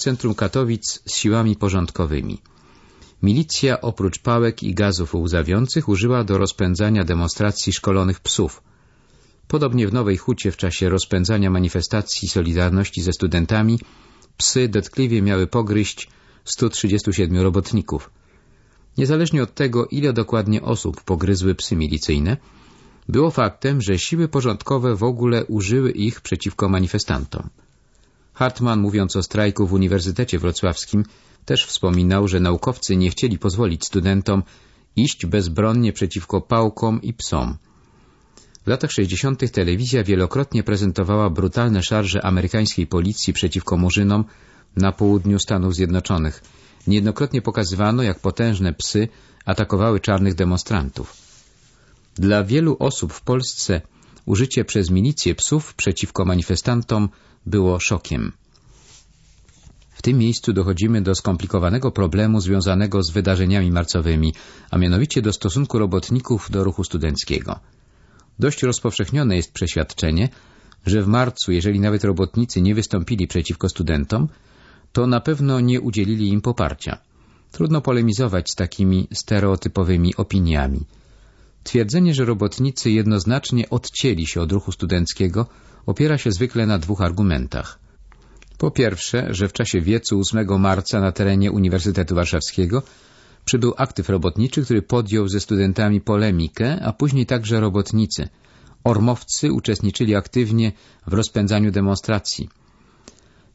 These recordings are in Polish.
centrum Katowic z siłami porządkowymi. Milicja oprócz pałek i gazów łzawiących użyła do rozpędzania demonstracji szkolonych psów. Podobnie w Nowej Hucie w czasie rozpędzania manifestacji Solidarności ze studentami psy dotkliwie miały pogryźć 137 robotników. Niezależnie od tego, ile dokładnie osób pogryzły psy milicyjne, było faktem, że siły porządkowe w ogóle użyły ich przeciwko manifestantom. Hartmann, mówiąc o strajku w Uniwersytecie Wrocławskim, też wspominał, że naukowcy nie chcieli pozwolić studentom iść bezbronnie przeciwko pałkom i psom. W latach 60. telewizja wielokrotnie prezentowała brutalne szarże amerykańskiej policji przeciwko murzynom na południu Stanów Zjednoczonych. Niejednokrotnie pokazywano, jak potężne psy atakowały czarnych demonstrantów. Dla wielu osób w Polsce użycie przez milicję psów przeciwko manifestantom było szokiem. W tym miejscu dochodzimy do skomplikowanego problemu związanego z wydarzeniami marcowymi, a mianowicie do stosunku robotników do ruchu studenckiego. Dość rozpowszechnione jest przeświadczenie, że w marcu, jeżeli nawet robotnicy nie wystąpili przeciwko studentom, to na pewno nie udzielili im poparcia. Trudno polemizować z takimi stereotypowymi opiniami. Twierdzenie, że robotnicy jednoznacznie odcięli się od ruchu studenckiego, opiera się zwykle na dwóch argumentach. Po pierwsze, że w czasie wiecu 8 marca na terenie Uniwersytetu Warszawskiego przybył aktyw robotniczy, który podjął ze studentami polemikę, a później także robotnicy. Ormowcy uczestniczyli aktywnie w rozpędzaniu demonstracji.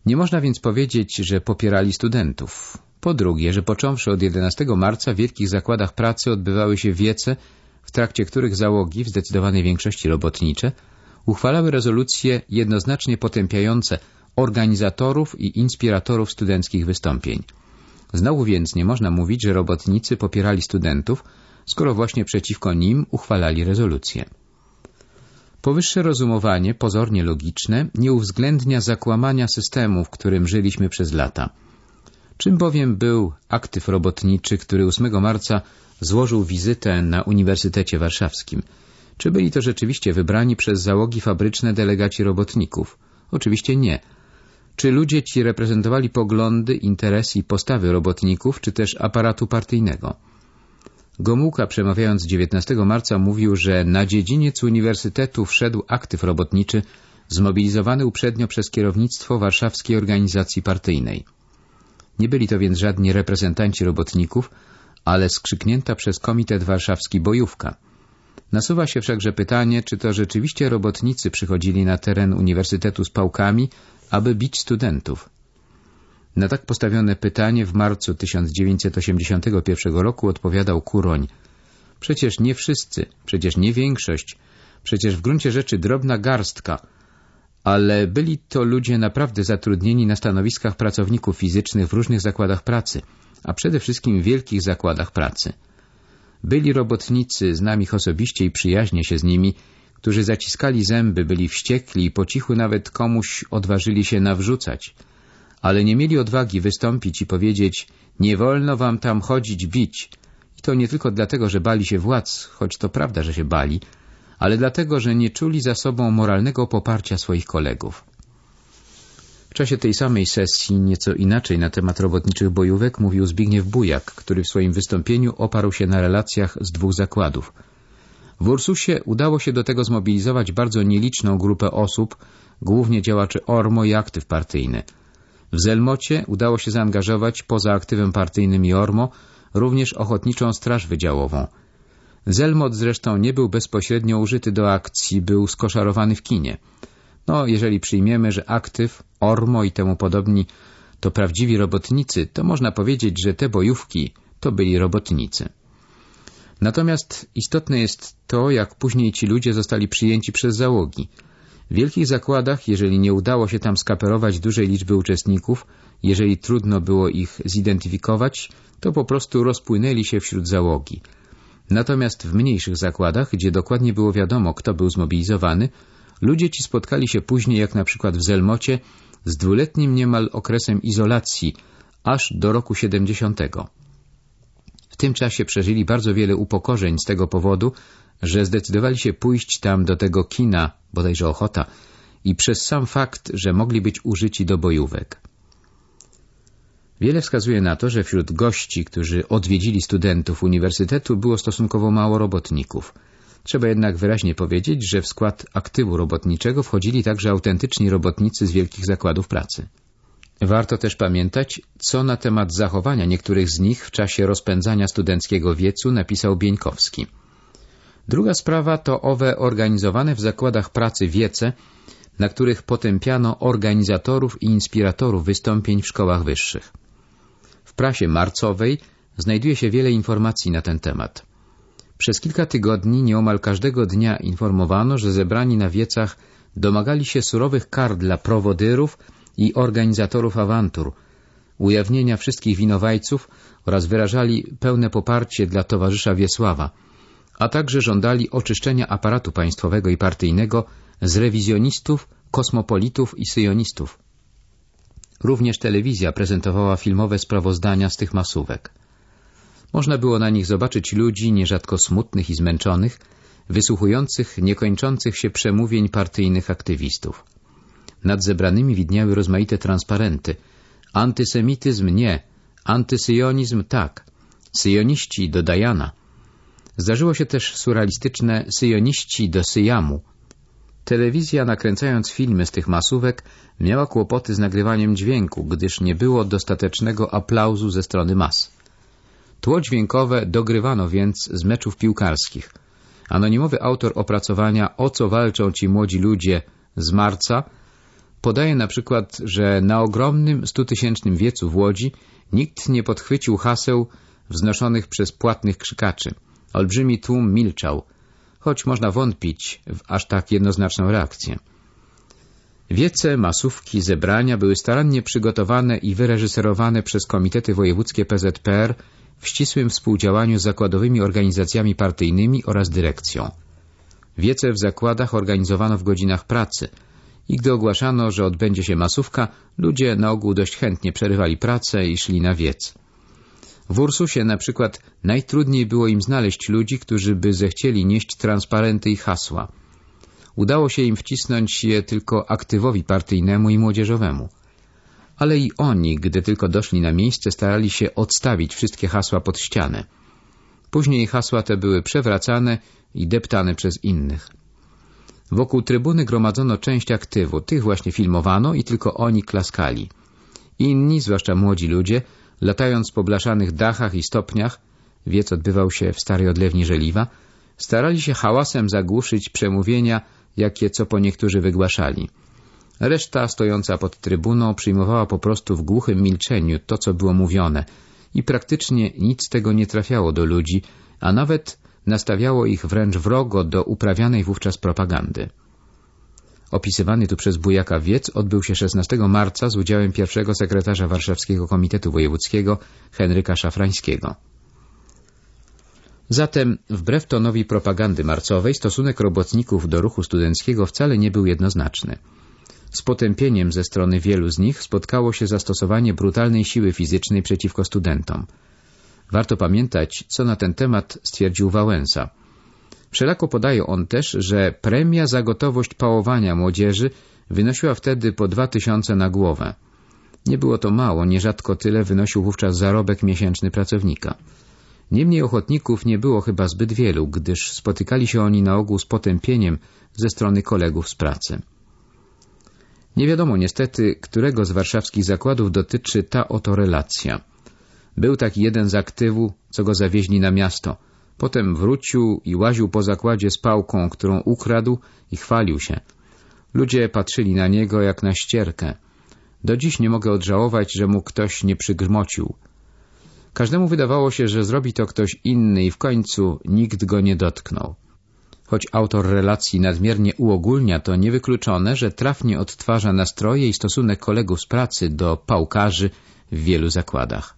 Nie można więc powiedzieć, że popierali studentów. Po drugie, że począwszy od 11 marca w wielkich zakładach pracy odbywały się wiece, w trakcie których załogi, w zdecydowanej większości robotnicze, uchwalały rezolucje jednoznacznie potępiające organizatorów i inspiratorów studenckich wystąpień. Znowu więc nie można mówić, że robotnicy popierali studentów, skoro właśnie przeciwko nim uchwalali rezolucje. Powyższe rozumowanie, pozornie logiczne, nie uwzględnia zakłamania systemu, w którym żyliśmy przez lata. Czym bowiem był aktyw robotniczy, który 8 marca złożył wizytę na Uniwersytecie Warszawskim? Czy byli to rzeczywiście wybrani przez załogi fabryczne delegaci robotników? Oczywiście nie. Czy ludzie ci reprezentowali poglądy, interesy i postawy robotników, czy też aparatu partyjnego? Gomułka przemawiając 19 marca mówił, że na dziedziniec uniwersytetu wszedł aktyw robotniczy zmobilizowany uprzednio przez kierownictwo warszawskiej organizacji partyjnej. Nie byli to więc żadni reprezentanci robotników, ale skrzyknięta przez Komitet Warszawski bojówka. Nasuwa się wszakże pytanie, czy to rzeczywiście robotnicy przychodzili na teren uniwersytetu z pałkami, aby bić studentów. Na tak postawione pytanie w marcu 1981 roku odpowiadał Kuroń. Przecież nie wszyscy, przecież nie większość, przecież w gruncie rzeczy drobna garstka, ale byli to ludzie naprawdę zatrudnieni na stanowiskach pracowników fizycznych w różnych zakładach pracy, a przede wszystkim w wielkich zakładach pracy. Byli robotnicy, znam ich osobiście i przyjaźnie się z nimi, którzy zaciskali zęby, byli wściekli i po cichu nawet komuś odważyli się nawrzucać, ale nie mieli odwagi wystąpić i powiedzieć nie wolno wam tam chodzić, bić. I to nie tylko dlatego, że bali się władz, choć to prawda, że się bali, ale dlatego, że nie czuli za sobą moralnego poparcia swoich kolegów. Czasie tej samej sesji nieco inaczej na temat robotniczych bojówek mówił Zbigniew Bujak, który w swoim wystąpieniu oparł się na relacjach z dwóch zakładów. W Ursusie udało się do tego zmobilizować bardzo nieliczną grupę osób, głównie działaczy ORMO i aktyw partyjny. W Zelmocie udało się zaangażować poza aktywem partyjnym i ORMO również Ochotniczą Straż Wydziałową. Zelmot zresztą nie był bezpośrednio użyty do akcji, był skoszarowany w kinie. No, jeżeli przyjmiemy, że aktyw, ORMO i temu podobni to prawdziwi robotnicy, to można powiedzieć, że te bojówki to byli robotnicy. Natomiast istotne jest to, jak później ci ludzie zostali przyjęci przez załogi. W wielkich zakładach, jeżeli nie udało się tam skaperować dużej liczby uczestników, jeżeli trudno było ich zidentyfikować, to po prostu rozpłynęli się wśród załogi. Natomiast w mniejszych zakładach, gdzie dokładnie było wiadomo, kto był zmobilizowany, ludzie ci spotkali się później, jak na przykład w Zelmocie, z dwuletnim niemal okresem izolacji, aż do roku 70. W tym czasie przeżyli bardzo wiele upokorzeń z tego powodu, że zdecydowali się pójść tam do tego kina, bodajże ochota, i przez sam fakt, że mogli być użyci do bojówek. Wiele wskazuje na to, że wśród gości, którzy odwiedzili studentów uniwersytetu, było stosunkowo mało robotników. Trzeba jednak wyraźnie powiedzieć, że w skład aktywu robotniczego wchodzili także autentyczni robotnicy z wielkich zakładów pracy. Warto też pamiętać, co na temat zachowania niektórych z nich w czasie rozpędzania studenckiego wiecu napisał Bieńkowski. Druga sprawa to owe organizowane w zakładach pracy wiece, na których potępiano organizatorów i inspiratorów wystąpień w szkołach wyższych. W prasie marcowej znajduje się wiele informacji na ten temat. Przez kilka tygodni nieomal każdego dnia informowano, że zebrani na wiecach domagali się surowych kar dla prowodyrów i organizatorów awantur, ujawnienia wszystkich winowajców oraz wyrażali pełne poparcie dla towarzysza Wiesława, a także żądali oczyszczenia aparatu państwowego i partyjnego z rewizjonistów, kosmopolitów i syjonistów. Również telewizja prezentowała filmowe sprawozdania z tych masówek. Można było na nich zobaczyć ludzi nierzadko smutnych i zmęczonych, wysłuchujących niekończących się przemówień partyjnych aktywistów. Nad zebranymi widniały rozmaite transparenty. Antysemityzm nie, antysyjonizm tak, syjoniści do Dajana. Zdarzyło się też surrealistyczne syjoniści do Syjamu. Telewizja, nakręcając filmy z tych masówek, miała kłopoty z nagrywaniem dźwięku, gdyż nie było dostatecznego aplauzu ze strony mas. Tło dźwiękowe dogrywano więc z meczów piłkarskich. Anonimowy autor opracowania O co walczą ci młodzi ludzie z marca podaje na przykład, że na ogromnym stutysięcznym wiecu w Łodzi nikt nie podchwycił haseł wznoszonych przez płatnych krzykaczy. Olbrzymi tłum milczał, choć można wątpić w aż tak jednoznaczną reakcję. Wiece, masówki, zebrania były starannie przygotowane i wyreżyserowane przez komitety wojewódzkie PZPR w ścisłym współdziałaniu z zakładowymi organizacjami partyjnymi oraz dyrekcją. Wiece w zakładach organizowano w godzinach pracy i gdy ogłaszano, że odbędzie się masówka, ludzie na ogół dość chętnie przerywali pracę i szli na wiec. W Ursusie na przykład najtrudniej było im znaleźć ludzi, którzy by zechcieli nieść transparenty i hasła. Udało się im wcisnąć je tylko aktywowi partyjnemu i młodzieżowemu ale i oni, gdy tylko doszli na miejsce, starali się odstawić wszystkie hasła pod ścianę. Później hasła te były przewracane i deptane przez innych. Wokół trybuny gromadzono część aktywu, tych właśnie filmowano i tylko oni klaskali. Inni, zwłaszcza młodzi ludzie, latając po blaszanych dachach i stopniach, wiec odbywał się w starej odlewni żeliwa, starali się hałasem zagłuszyć przemówienia, jakie co po niektórzy wygłaszali. Reszta stojąca pod trybuną przyjmowała po prostu w głuchym milczeniu to, co było mówione i praktycznie nic z tego nie trafiało do ludzi, a nawet nastawiało ich wręcz wrogo do uprawianej wówczas propagandy. Opisywany tu przez Bujaka wiec odbył się 16 marca z udziałem pierwszego sekretarza Warszawskiego Komitetu Wojewódzkiego Henryka Szafrańskiego. Zatem, wbrew tonowi propagandy marcowej, stosunek robotników do ruchu studenckiego wcale nie był jednoznaczny. Z potępieniem ze strony wielu z nich spotkało się zastosowanie brutalnej siły fizycznej przeciwko studentom. Warto pamiętać, co na ten temat stwierdził Wałęsa. Wszelako podaje on też, że premia za gotowość pałowania młodzieży wynosiła wtedy po dwa tysiące na głowę. Nie było to mało, nierzadko tyle wynosił wówczas zarobek miesięczny pracownika. Niemniej ochotników nie było chyba zbyt wielu, gdyż spotykali się oni na ogół z potępieniem ze strony kolegów z pracy. Nie wiadomo niestety, którego z warszawskich zakładów dotyczy ta oto relacja. Był taki jeden z aktywu, co go zawieźli na miasto. Potem wrócił i łaził po zakładzie z pałką, którą ukradł i chwalił się. Ludzie patrzyli na niego jak na ścierkę. Do dziś nie mogę odżałować, że mu ktoś nie przygrzmocił. Każdemu wydawało się, że zrobi to ktoś inny i w końcu nikt go nie dotknął. Choć autor relacji nadmiernie uogólnia, to niewykluczone, że trafnie odtwarza nastroje i stosunek kolegów z pracy do pałkarzy w wielu zakładach.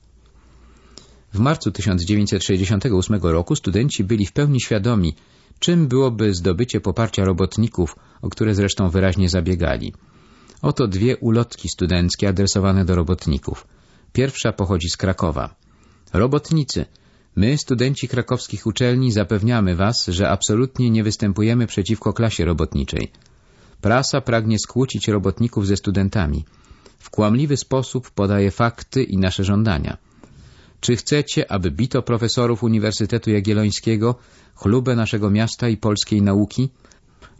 W marcu 1968 roku studenci byli w pełni świadomi, czym byłoby zdobycie poparcia robotników, o które zresztą wyraźnie zabiegali. Oto dwie ulotki studenckie adresowane do robotników. Pierwsza pochodzi z Krakowa. Robotnicy – My, studenci krakowskich uczelni, zapewniamy Was, że absolutnie nie występujemy przeciwko klasie robotniczej. Prasa pragnie skłócić robotników ze studentami. w kłamliwy sposób podaje fakty i nasze żądania. Czy chcecie, aby bito profesorów Uniwersytetu Jagiellońskiego, chlubę naszego miasta i polskiej nauki?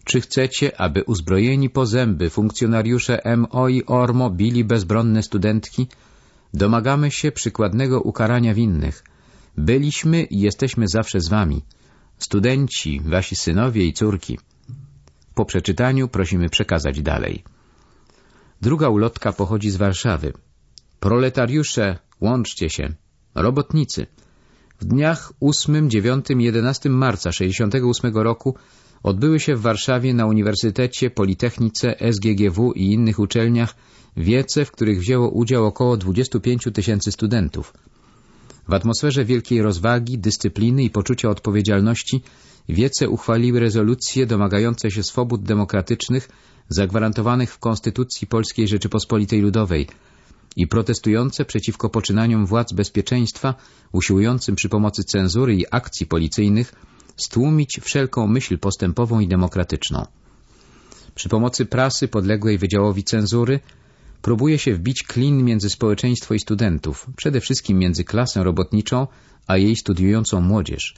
Czy chcecie, aby uzbrojeni po zęby funkcjonariusze MO i ORMO bili bezbronne studentki? Domagamy się przykładnego ukarania winnych. Byliśmy i jesteśmy zawsze z wami. Studenci, wasi synowie i córki. Po przeczytaniu prosimy przekazać dalej. Druga ulotka pochodzi z Warszawy. Proletariusze, łączcie się. Robotnicy. W dniach 8, 9 i 11 marca 68 roku odbyły się w Warszawie na Uniwersytecie, Politechnice, SGGW i innych uczelniach wiece, w których wzięło udział około 25 tysięcy studentów. W atmosferze wielkiej rozwagi, dyscypliny i poczucia odpowiedzialności wiece uchwaliły rezolucje domagające się swobód demokratycznych zagwarantowanych w Konstytucji Polskiej Rzeczypospolitej Ludowej i protestujące przeciwko poczynaniom władz bezpieczeństwa usiłującym przy pomocy cenzury i akcji policyjnych stłumić wszelką myśl postępową i demokratyczną. Przy pomocy prasy podległej Wydziałowi Cenzury próbuje się wbić klin między społeczeństwo i studentów, przede wszystkim między klasę robotniczą a jej studiującą młodzież.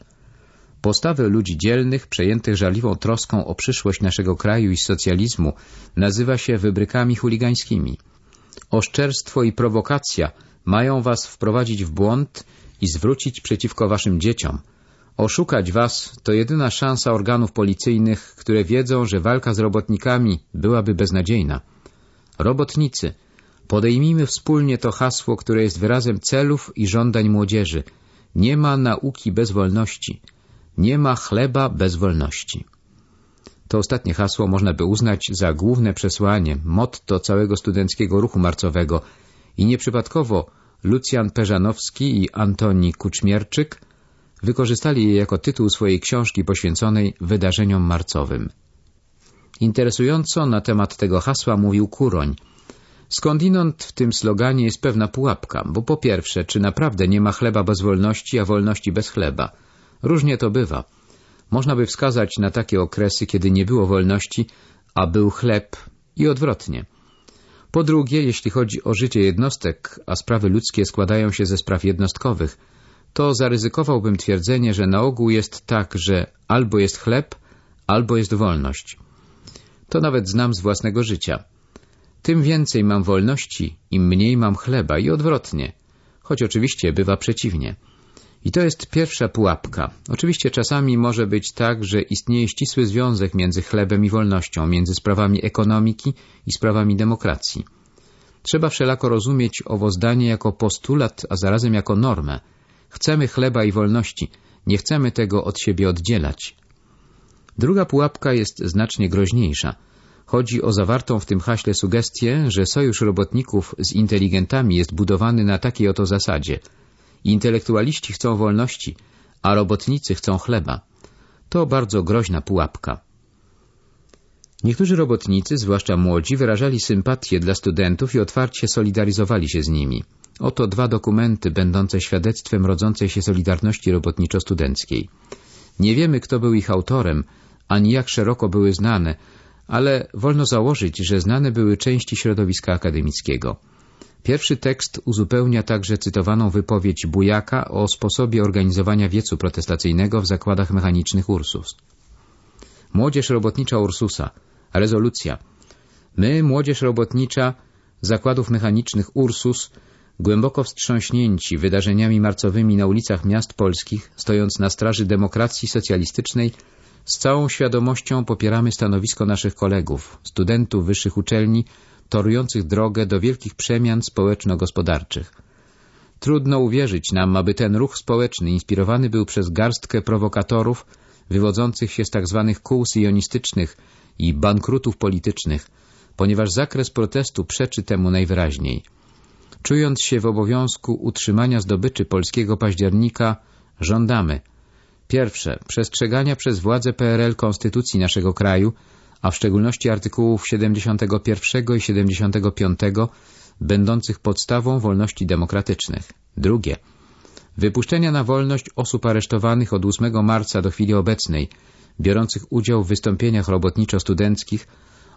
Postawę ludzi dzielnych, przejętych żarliwą troską o przyszłość naszego kraju i socjalizmu nazywa się wybrykami chuligańskimi. Oszczerstwo i prowokacja mają was wprowadzić w błąd i zwrócić przeciwko waszym dzieciom. Oszukać was to jedyna szansa organów policyjnych, które wiedzą, że walka z robotnikami byłaby beznadziejna. Robotnicy, podejmijmy wspólnie to hasło, które jest wyrazem celów i żądań młodzieży. Nie ma nauki bez wolności. Nie ma chleba bez wolności. To ostatnie hasło można by uznać za główne przesłanie, motto całego studenckiego ruchu marcowego i nieprzypadkowo Lucjan Peżanowski i Antoni Kuczmierczyk wykorzystali je jako tytuł swojej książki poświęconej wydarzeniom marcowym. Interesująco na temat tego hasła mówił Kuroń. Skądinąd w tym sloganie jest pewna pułapka, bo po pierwsze, czy naprawdę nie ma chleba bez wolności, a wolności bez chleba? Różnie to bywa. Można by wskazać na takie okresy, kiedy nie było wolności, a był chleb i odwrotnie. Po drugie, jeśli chodzi o życie jednostek, a sprawy ludzkie składają się ze spraw jednostkowych, to zaryzykowałbym twierdzenie, że na ogół jest tak, że albo jest chleb, albo jest wolność. To nawet znam z własnego życia. Tym więcej mam wolności, im mniej mam chleba i odwrotnie, choć oczywiście bywa przeciwnie. I to jest pierwsza pułapka. Oczywiście czasami może być tak, że istnieje ścisły związek między chlebem i wolnością, między sprawami ekonomiki i sprawami demokracji. Trzeba wszelako rozumieć owo zdanie jako postulat, a zarazem jako normę. Chcemy chleba i wolności, nie chcemy tego od siebie oddzielać. Druga pułapka jest znacznie groźniejsza. Chodzi o zawartą w tym haśle sugestię, że sojusz robotników z inteligentami jest budowany na takiej oto zasadzie – Intelektualiści chcą wolności, a robotnicy chcą chleba. To bardzo groźna pułapka. Niektórzy robotnicy, zwłaszcza młodzi, wyrażali sympatię dla studentów i otwarcie solidaryzowali się z nimi. Oto dwa dokumenty będące świadectwem rodzącej się solidarności robotniczo-studenckiej. Nie wiemy, kto był ich autorem, ani jak szeroko były znane, ale wolno założyć, że znane były części środowiska akademickiego. Pierwszy tekst uzupełnia także cytowaną wypowiedź Bujaka o sposobie organizowania wiecu protestacyjnego w zakładach mechanicznych Ursus. Młodzież robotnicza Ursusa. Rezolucja. My, młodzież robotnicza zakładów mechanicznych Ursus, głęboko wstrząśnięci wydarzeniami marcowymi na ulicach miast polskich, stojąc na straży demokracji socjalistycznej, z całą świadomością popieramy stanowisko naszych kolegów, studentów wyższych uczelni, torujących drogę do wielkich przemian społeczno-gospodarczych. Trudno uwierzyć nam, aby ten ruch społeczny inspirowany był przez garstkę prowokatorów wywodzących się z tzw. Tak kół sionistycznych i bankrutów politycznych, ponieważ zakres protestu przeczy temu najwyraźniej. Czując się w obowiązku utrzymania zdobyczy polskiego października, żądamy pierwsze, przestrzegania przez władze PRL konstytucji naszego kraju a w szczególności artykułów 71 i 75 będących podstawą wolności demokratycznych. Drugie. Wypuszczenia na wolność osób aresztowanych od 8 marca do chwili obecnej, biorących udział w wystąpieniach robotniczo-studenckich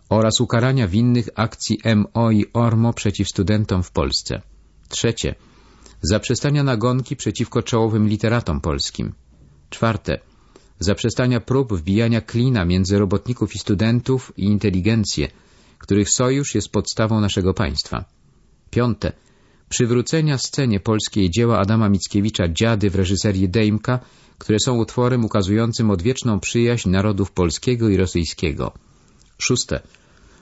oraz ukarania winnych akcji MO i ORMO przeciw studentom w Polsce. Trzecie. Zaprzestania nagonki przeciwko czołowym literatom polskim. Czwarte. Zaprzestania prób wbijania klina między robotników i studentów i inteligencję, których sojusz jest podstawą naszego państwa. Piąte. Przywrócenia scenie polskiej dzieła Adama Mickiewicza Dziady w reżyserii Dejmka, które są utworem ukazującym odwieczną przyjaźń narodów polskiego i rosyjskiego. Szóste.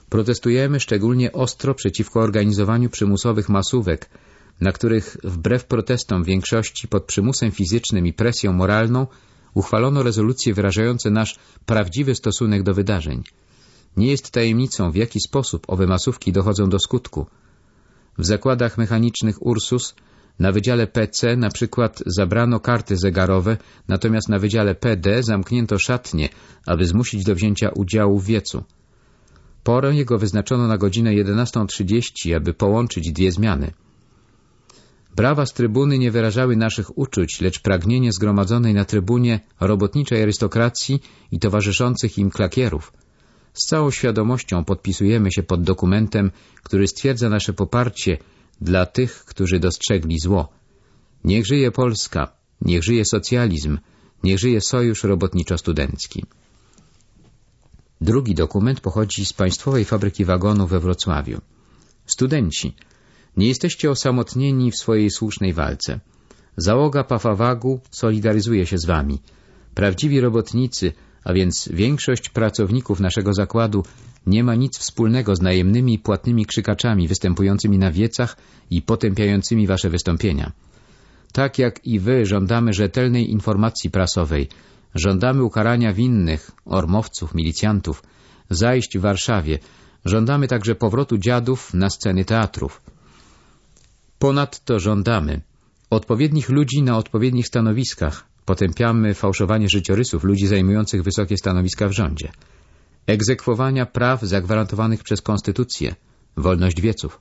Protestujemy szczególnie ostro przeciwko organizowaniu przymusowych masówek, na których wbrew protestom większości pod przymusem fizycznym i presją moralną uchwalono rezolucje wyrażające nasz prawdziwy stosunek do wydarzeń. Nie jest tajemnicą, w jaki sposób owe masówki dochodzą do skutku. W zakładach mechanicznych Ursus na wydziale PC na przykład zabrano karty zegarowe, natomiast na wydziale PD zamknięto szatnie, aby zmusić do wzięcia udziału w wiecu. Porę jego wyznaczono na godzinę 11.30, aby połączyć dwie zmiany. Brawa z trybuny nie wyrażały naszych uczuć, lecz pragnienie zgromadzonej na trybunie robotniczej arystokracji i towarzyszących im klakierów. Z całą świadomością podpisujemy się pod dokumentem, który stwierdza nasze poparcie dla tych, którzy dostrzegli zło. Niech żyje Polska, niech żyje socjalizm, niech żyje Sojusz Robotniczo-Studencki. Drugi dokument pochodzi z Państwowej Fabryki Wagonów we Wrocławiu. Studenci, nie jesteście osamotnieni w swojej słusznej walce. Załoga Pafawagu solidaryzuje się z wami. Prawdziwi robotnicy, a więc większość pracowników naszego zakładu nie ma nic wspólnego z najemnymi płatnymi krzykaczami występującymi na wiecach i potępiającymi wasze wystąpienia. Tak jak i wy żądamy rzetelnej informacji prasowej, żądamy ukarania winnych, ormowców, milicjantów, zajść w Warszawie, żądamy także powrotu dziadów na sceny teatrów. Ponadto żądamy odpowiednich ludzi na odpowiednich stanowiskach, potępiamy fałszowanie życiorysów ludzi zajmujących wysokie stanowiska w rządzie, egzekwowania praw zagwarantowanych przez konstytucję, wolność wieców,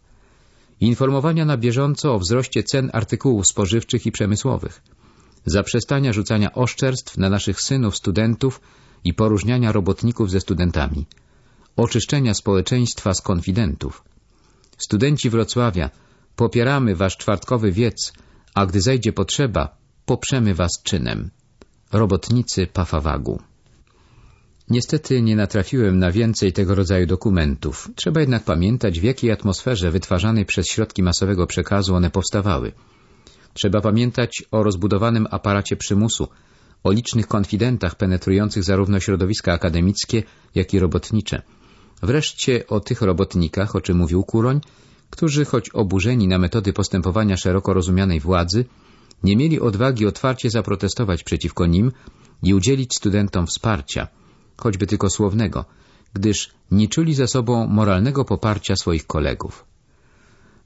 informowania na bieżąco o wzroście cen artykułów spożywczych i przemysłowych, zaprzestania rzucania oszczerstw na naszych synów, studentów i poróżniania robotników ze studentami, oczyszczenia społeczeństwa z konfidentów. Studenci Wrocławia, popieramy wasz czwartkowy wiec, a gdy zajdzie potrzeba, poprzemy was czynem. Robotnicy Pafawagu. Niestety nie natrafiłem na więcej tego rodzaju dokumentów. Trzeba jednak pamiętać, w jakiej atmosferze wytwarzanej przez środki masowego przekazu one powstawały. Trzeba pamiętać o rozbudowanym aparacie przymusu, o licznych konfidentach penetrujących zarówno środowiska akademickie, jak i robotnicze. Wreszcie o tych robotnikach, o czym mówił Kuroń, którzy, choć oburzeni na metody postępowania szeroko rozumianej władzy, nie mieli odwagi otwarcie zaprotestować przeciwko nim i udzielić studentom wsparcia, choćby tylko słownego, gdyż nie czuli za sobą moralnego poparcia swoich kolegów.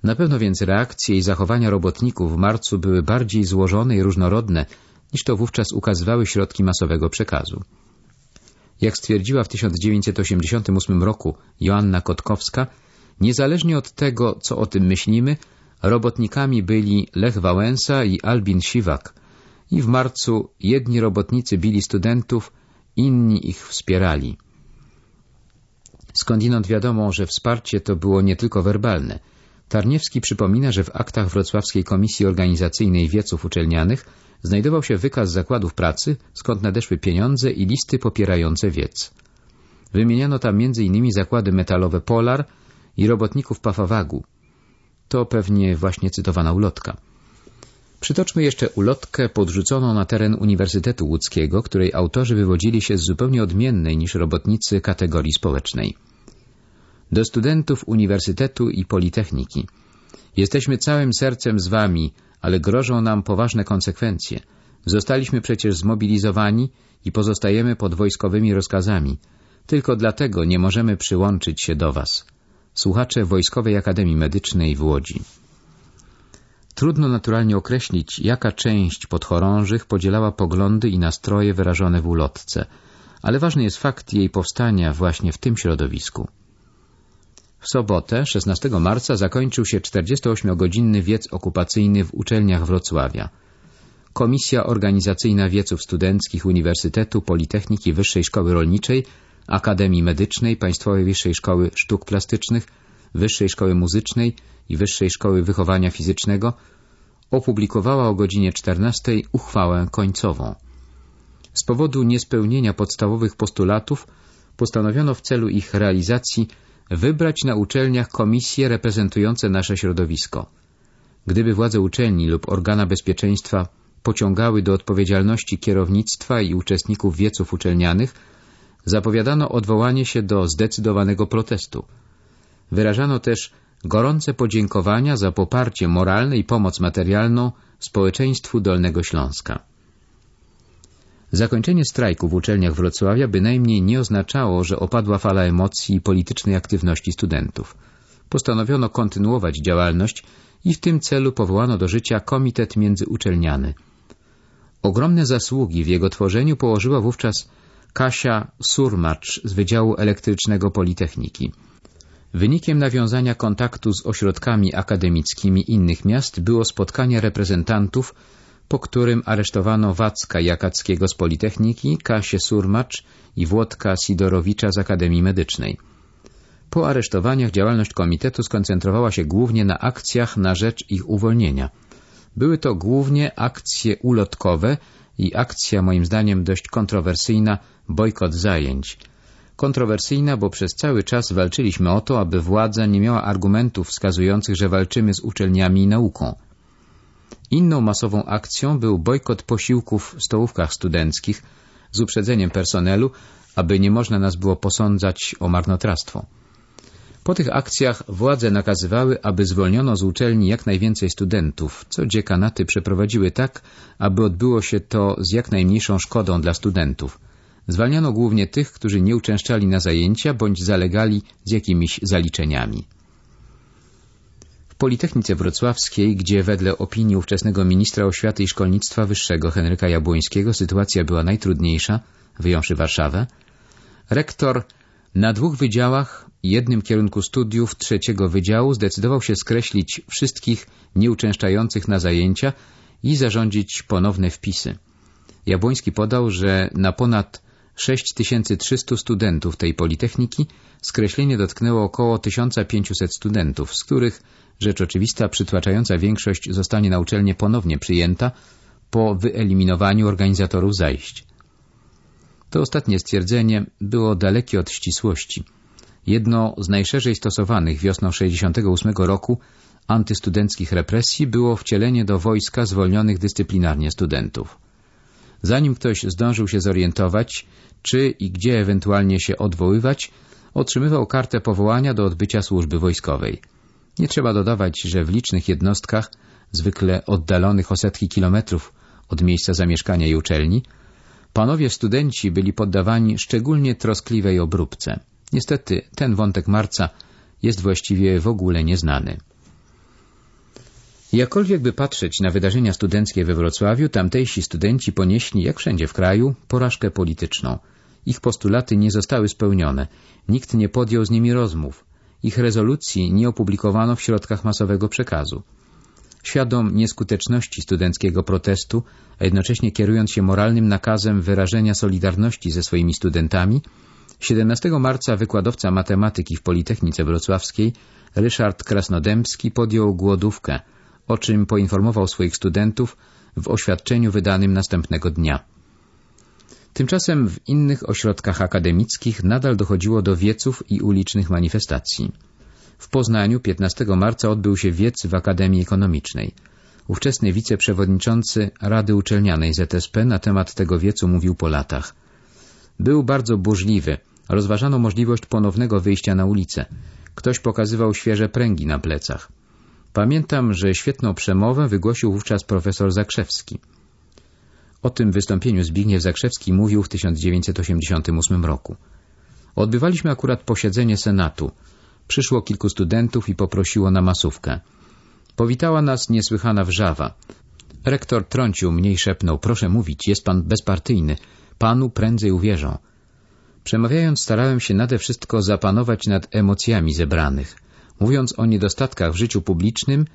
Na pewno więc reakcje i zachowania robotników w marcu były bardziej złożone i różnorodne, niż to wówczas ukazywały środki masowego przekazu. Jak stwierdziła w 1988 roku Joanna Kotkowska, niezależnie od tego, co o tym myślimy, robotnikami byli Lech Wałęsa i Albin Siwak i w marcu jedni robotnicy bili studentów, inni ich wspierali. Skądinąd wiadomo, że wsparcie to było nie tylko werbalne. Tarniewski przypomina, że w aktach Wrocławskiej Komisji Organizacyjnej Wieców Uczelnianych znajdował się wykaz zakładów pracy, skąd nadeszły pieniądze i listy popierające wiec. Wymieniano tam m.in. zakłady metalowe Polar i robotników Pafawagu. To pewnie właśnie cytowana ulotka. Przytoczmy jeszcze ulotkę podrzuconą na teren Uniwersytetu Łódzkiego, której autorzy wywodzili się z zupełnie odmiennej niż robotnicy kategorii społecznej. Do studentów Uniwersytetu i Politechniki. Jesteśmy całym sercem z wami, ale grożą nam poważne konsekwencje. Zostaliśmy przecież zmobilizowani i pozostajemy pod wojskowymi rozkazami. Tylko dlatego nie możemy przyłączyć się do was. Słuchacze Wojskowej Akademii Medycznej w Łodzi. Trudno naturalnie określić, jaka część podchorążych podzielała poglądy i nastroje wyrażone w ulotce, ale ważny jest fakt jej powstania właśnie w tym środowisku. W sobotę, 16 marca, zakończył się 48-godzinny wiec okupacyjny w uczelniach Wrocławia. Komisja Organizacyjna Wieców Studenckich Uniwersytetu Politechniki Wyższej Szkoły Rolniczej Akademii Medycznej, Państwowej Wyższej Szkoły Sztuk Plastycznych, Wyższej Szkoły Muzycznej i Wyższej Szkoły Wychowania Fizycznego opublikowała o godzinie 14 uchwałę końcową. Z powodu niespełnienia podstawowych postulatów postanowiono w celu ich realizacji wybrać na uczelniach komisje reprezentujące nasze środowisko. Gdyby władze uczelni lub organa bezpieczeństwa pociągały do odpowiedzialności kierownictwa i uczestników wieców uczelnianych, zapowiadano odwołanie się do zdecydowanego protestu. Wyrażano też gorące podziękowania za poparcie moralne i pomoc materialną społeczeństwu Dolnego Śląska. Zakończenie strajku w uczelniach Wrocławia bynajmniej nie oznaczało, że opadła fala emocji i politycznej aktywności studentów. Postanowiono kontynuować działalność i w tym celu powołano do życia Komitet Międzyuczelniany. Ogromne zasługi w jego tworzeniu położyła wówczas Kasia Surmacz z Wydziału Elektrycznego Politechniki. Wynikiem nawiązania kontaktu z ośrodkami akademickimi innych miast było spotkanie reprezentantów, po którym aresztowano Wacka Jakackiego z Politechniki, Kasię Surmacz i Włodka Sidorowicza z Akademii Medycznej. Po aresztowaniach działalność komitetu skoncentrowała się głównie na akcjach na rzecz ich uwolnienia. Były to głównie akcje ulotkowe i akcja moim zdaniem dość kontrowersyjna bojkot zajęć. Kontrowersyjna, bo przez cały czas walczyliśmy o to, aby władza nie miała argumentów wskazujących, że walczymy z uczelniami i nauką. Inną masową akcją był bojkot posiłków w stołówkach studenckich z uprzedzeniem personelu, aby nie można nas było posądzać o marnotrawstwo. Po tych akcjach władze nakazywały, aby zwolniono z uczelni jak najwięcej studentów, co dziekanaty przeprowadziły tak, aby odbyło się to z jak najmniejszą szkodą dla studentów. Zwalniano głównie tych, którzy nie uczęszczali na zajęcia bądź zalegali z jakimiś zaliczeniami. W Politechnice Wrocławskiej, gdzie wedle opinii ówczesnego ministra oświaty i szkolnictwa wyższego Henryka Jabłońskiego sytuacja była najtrudniejsza, wyjąwszy Warszawę, rektor na dwóch wydziałach jednym kierunku studiów trzeciego wydziału zdecydował się skreślić wszystkich nieuczęszczających na zajęcia i zarządzić ponowne wpisy. Jabłoński podał, że na ponad 6300 studentów tej Politechniki skreślenie dotknęło około 1500 studentów, z których rzecz oczywista przytłaczająca większość zostanie na uczelnię ponownie przyjęta po wyeliminowaniu organizatorów zajść. To ostatnie stwierdzenie było dalekie od ścisłości. Jedno z najszerzej stosowanych wiosną 68 roku antystudenckich represji było wcielenie do wojska zwolnionych dyscyplinarnie studentów. Zanim ktoś zdążył się zorientować, czy i gdzie ewentualnie się odwoływać, otrzymywał kartę powołania do odbycia służby wojskowej. Nie trzeba dodawać, że w licznych jednostkach, zwykle oddalonych o setki kilometrów od miejsca zamieszkania i uczelni, panowie studenci byli poddawani szczególnie troskliwej obróbce. Niestety ten wątek marca jest właściwie w ogóle nieznany. Jakkolwiek by patrzeć na wydarzenia studenckie we Wrocławiu, tamtejsi studenci ponieśli, jak wszędzie w kraju, porażkę polityczną. Ich postulaty nie zostały spełnione, nikt nie podjął z nimi rozmów, ich rezolucji nie opublikowano w środkach masowego przekazu. Świadom nieskuteczności studenckiego protestu, a jednocześnie kierując się moralnym nakazem wyrażenia solidarności ze swoimi studentami, 17 marca wykładowca matematyki w Politechnice Wrocławskiej Ryszard Krasnodębski podjął głodówkę, o czym poinformował swoich studentów w oświadczeniu wydanym następnego dnia. Tymczasem w innych ośrodkach akademickich nadal dochodziło do wieców i ulicznych manifestacji. W Poznaniu 15 marca odbył się wiec w Akademii Ekonomicznej. Ówczesny wiceprzewodniczący Rady Uczelnianej ZSP na temat tego wiecu mówił po latach. Był bardzo burzliwy. Rozważano możliwość ponownego wyjścia na ulicę. Ktoś pokazywał świeże pręgi na plecach. Pamiętam, że świetną przemowę wygłosił wówczas profesor Zakrzewski. O tym wystąpieniu Zbigniew Zakrzewski mówił w 1988 roku. Odbywaliśmy akurat posiedzenie Senatu. Przyszło kilku studentów i poprosiło na masówkę. Powitała nas niesłychana wrzawa. Rektor trącił mnie i szepnął, proszę mówić, jest pan bezpartyjny, panu prędzej uwierzą. Przemawiając starałem się nade wszystko zapanować nad emocjami zebranych. Mówiąc o niedostatkach w życiu publicznym,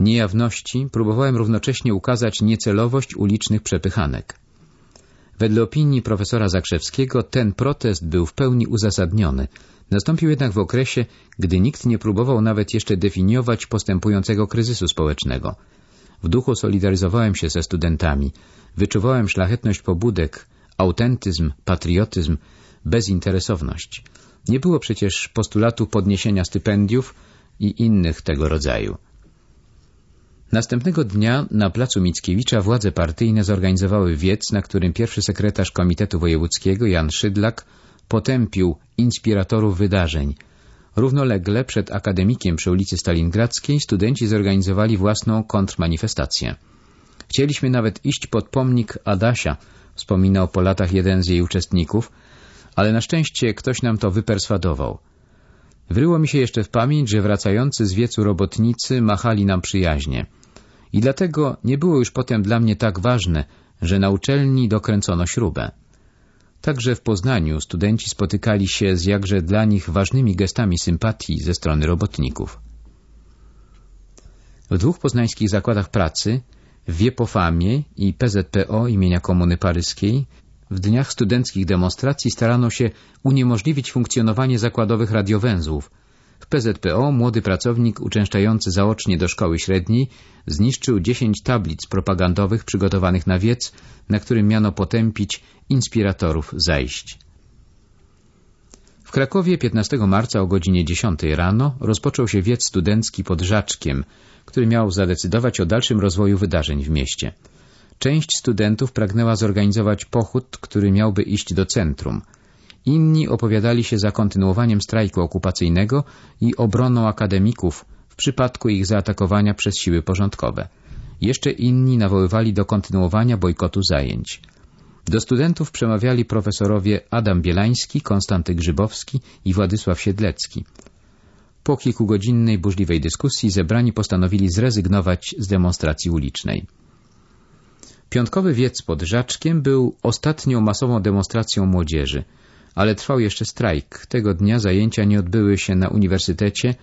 niejawności, próbowałem równocześnie ukazać niecelowość ulicznych przepychanek. Wedle opinii profesora Zakrzewskiego ten protest był w pełni uzasadniony. Nastąpił jednak w okresie, gdy nikt nie próbował nawet jeszcze definiować postępującego kryzysu społecznego. W duchu solidaryzowałem się ze studentami. Wyczuwałem szlachetność pobudek, autentyzm, patriotyzm, bezinteresowność. Nie było przecież postulatu podniesienia stypendiów i innych tego rodzaju. Następnego dnia na placu Mickiewicza władze partyjne zorganizowały wiec, na którym pierwszy sekretarz Komitetu Wojewódzkiego Jan Szydlak potępił inspiratorów wydarzeń. Równolegle przed akademikiem przy ulicy Stalingradzkiej studenci zorganizowali własną kontrmanifestację. Chcieliśmy nawet iść pod pomnik Adasia, wspominał po latach jeden z jej uczestników, ale na szczęście ktoś nam to wyperswadował. Wryło mi się jeszcze w pamięć, że wracający z wiecu robotnicy machali nam przyjaźnie. I dlatego nie było już potem dla mnie tak ważne, że na uczelni dokręcono śrubę. Także w Poznaniu studenci spotykali się z jakże dla nich ważnymi gestami sympatii ze strony robotników. W dwóch poznańskich zakładach pracy, w Wiepofamie i PZPO imienia Komuny Paryskiej, w dniach studenckich demonstracji starano się uniemożliwić funkcjonowanie zakładowych radiowęzłów. W PZPO młody pracownik uczęszczający zaocznie do szkoły średniej zniszczył dziesięć tablic propagandowych przygotowanych na wiec, na którym miano potępić inspiratorów zajść. W Krakowie 15 marca o godzinie 10 rano rozpoczął się wiec studencki pod Żaczkiem, który miał zadecydować o dalszym rozwoju wydarzeń w mieście. Część studentów pragnęła zorganizować pochód, który miałby iść do centrum. Inni opowiadali się za kontynuowaniem strajku okupacyjnego i obroną akademików w przypadku ich zaatakowania przez siły porządkowe. Jeszcze inni nawoływali do kontynuowania bojkotu zajęć. Do studentów przemawiali profesorowie Adam Bielański, Konstanty Grzybowski i Władysław Siedlecki. Po kilkugodzinnej burzliwej dyskusji zebrani postanowili zrezygnować z demonstracji ulicznej. Piątkowy wiec pod Żaczkiem był ostatnią masową demonstracją młodzieży, ale trwał jeszcze strajk. Tego dnia zajęcia nie odbyły się na Uniwersytecie,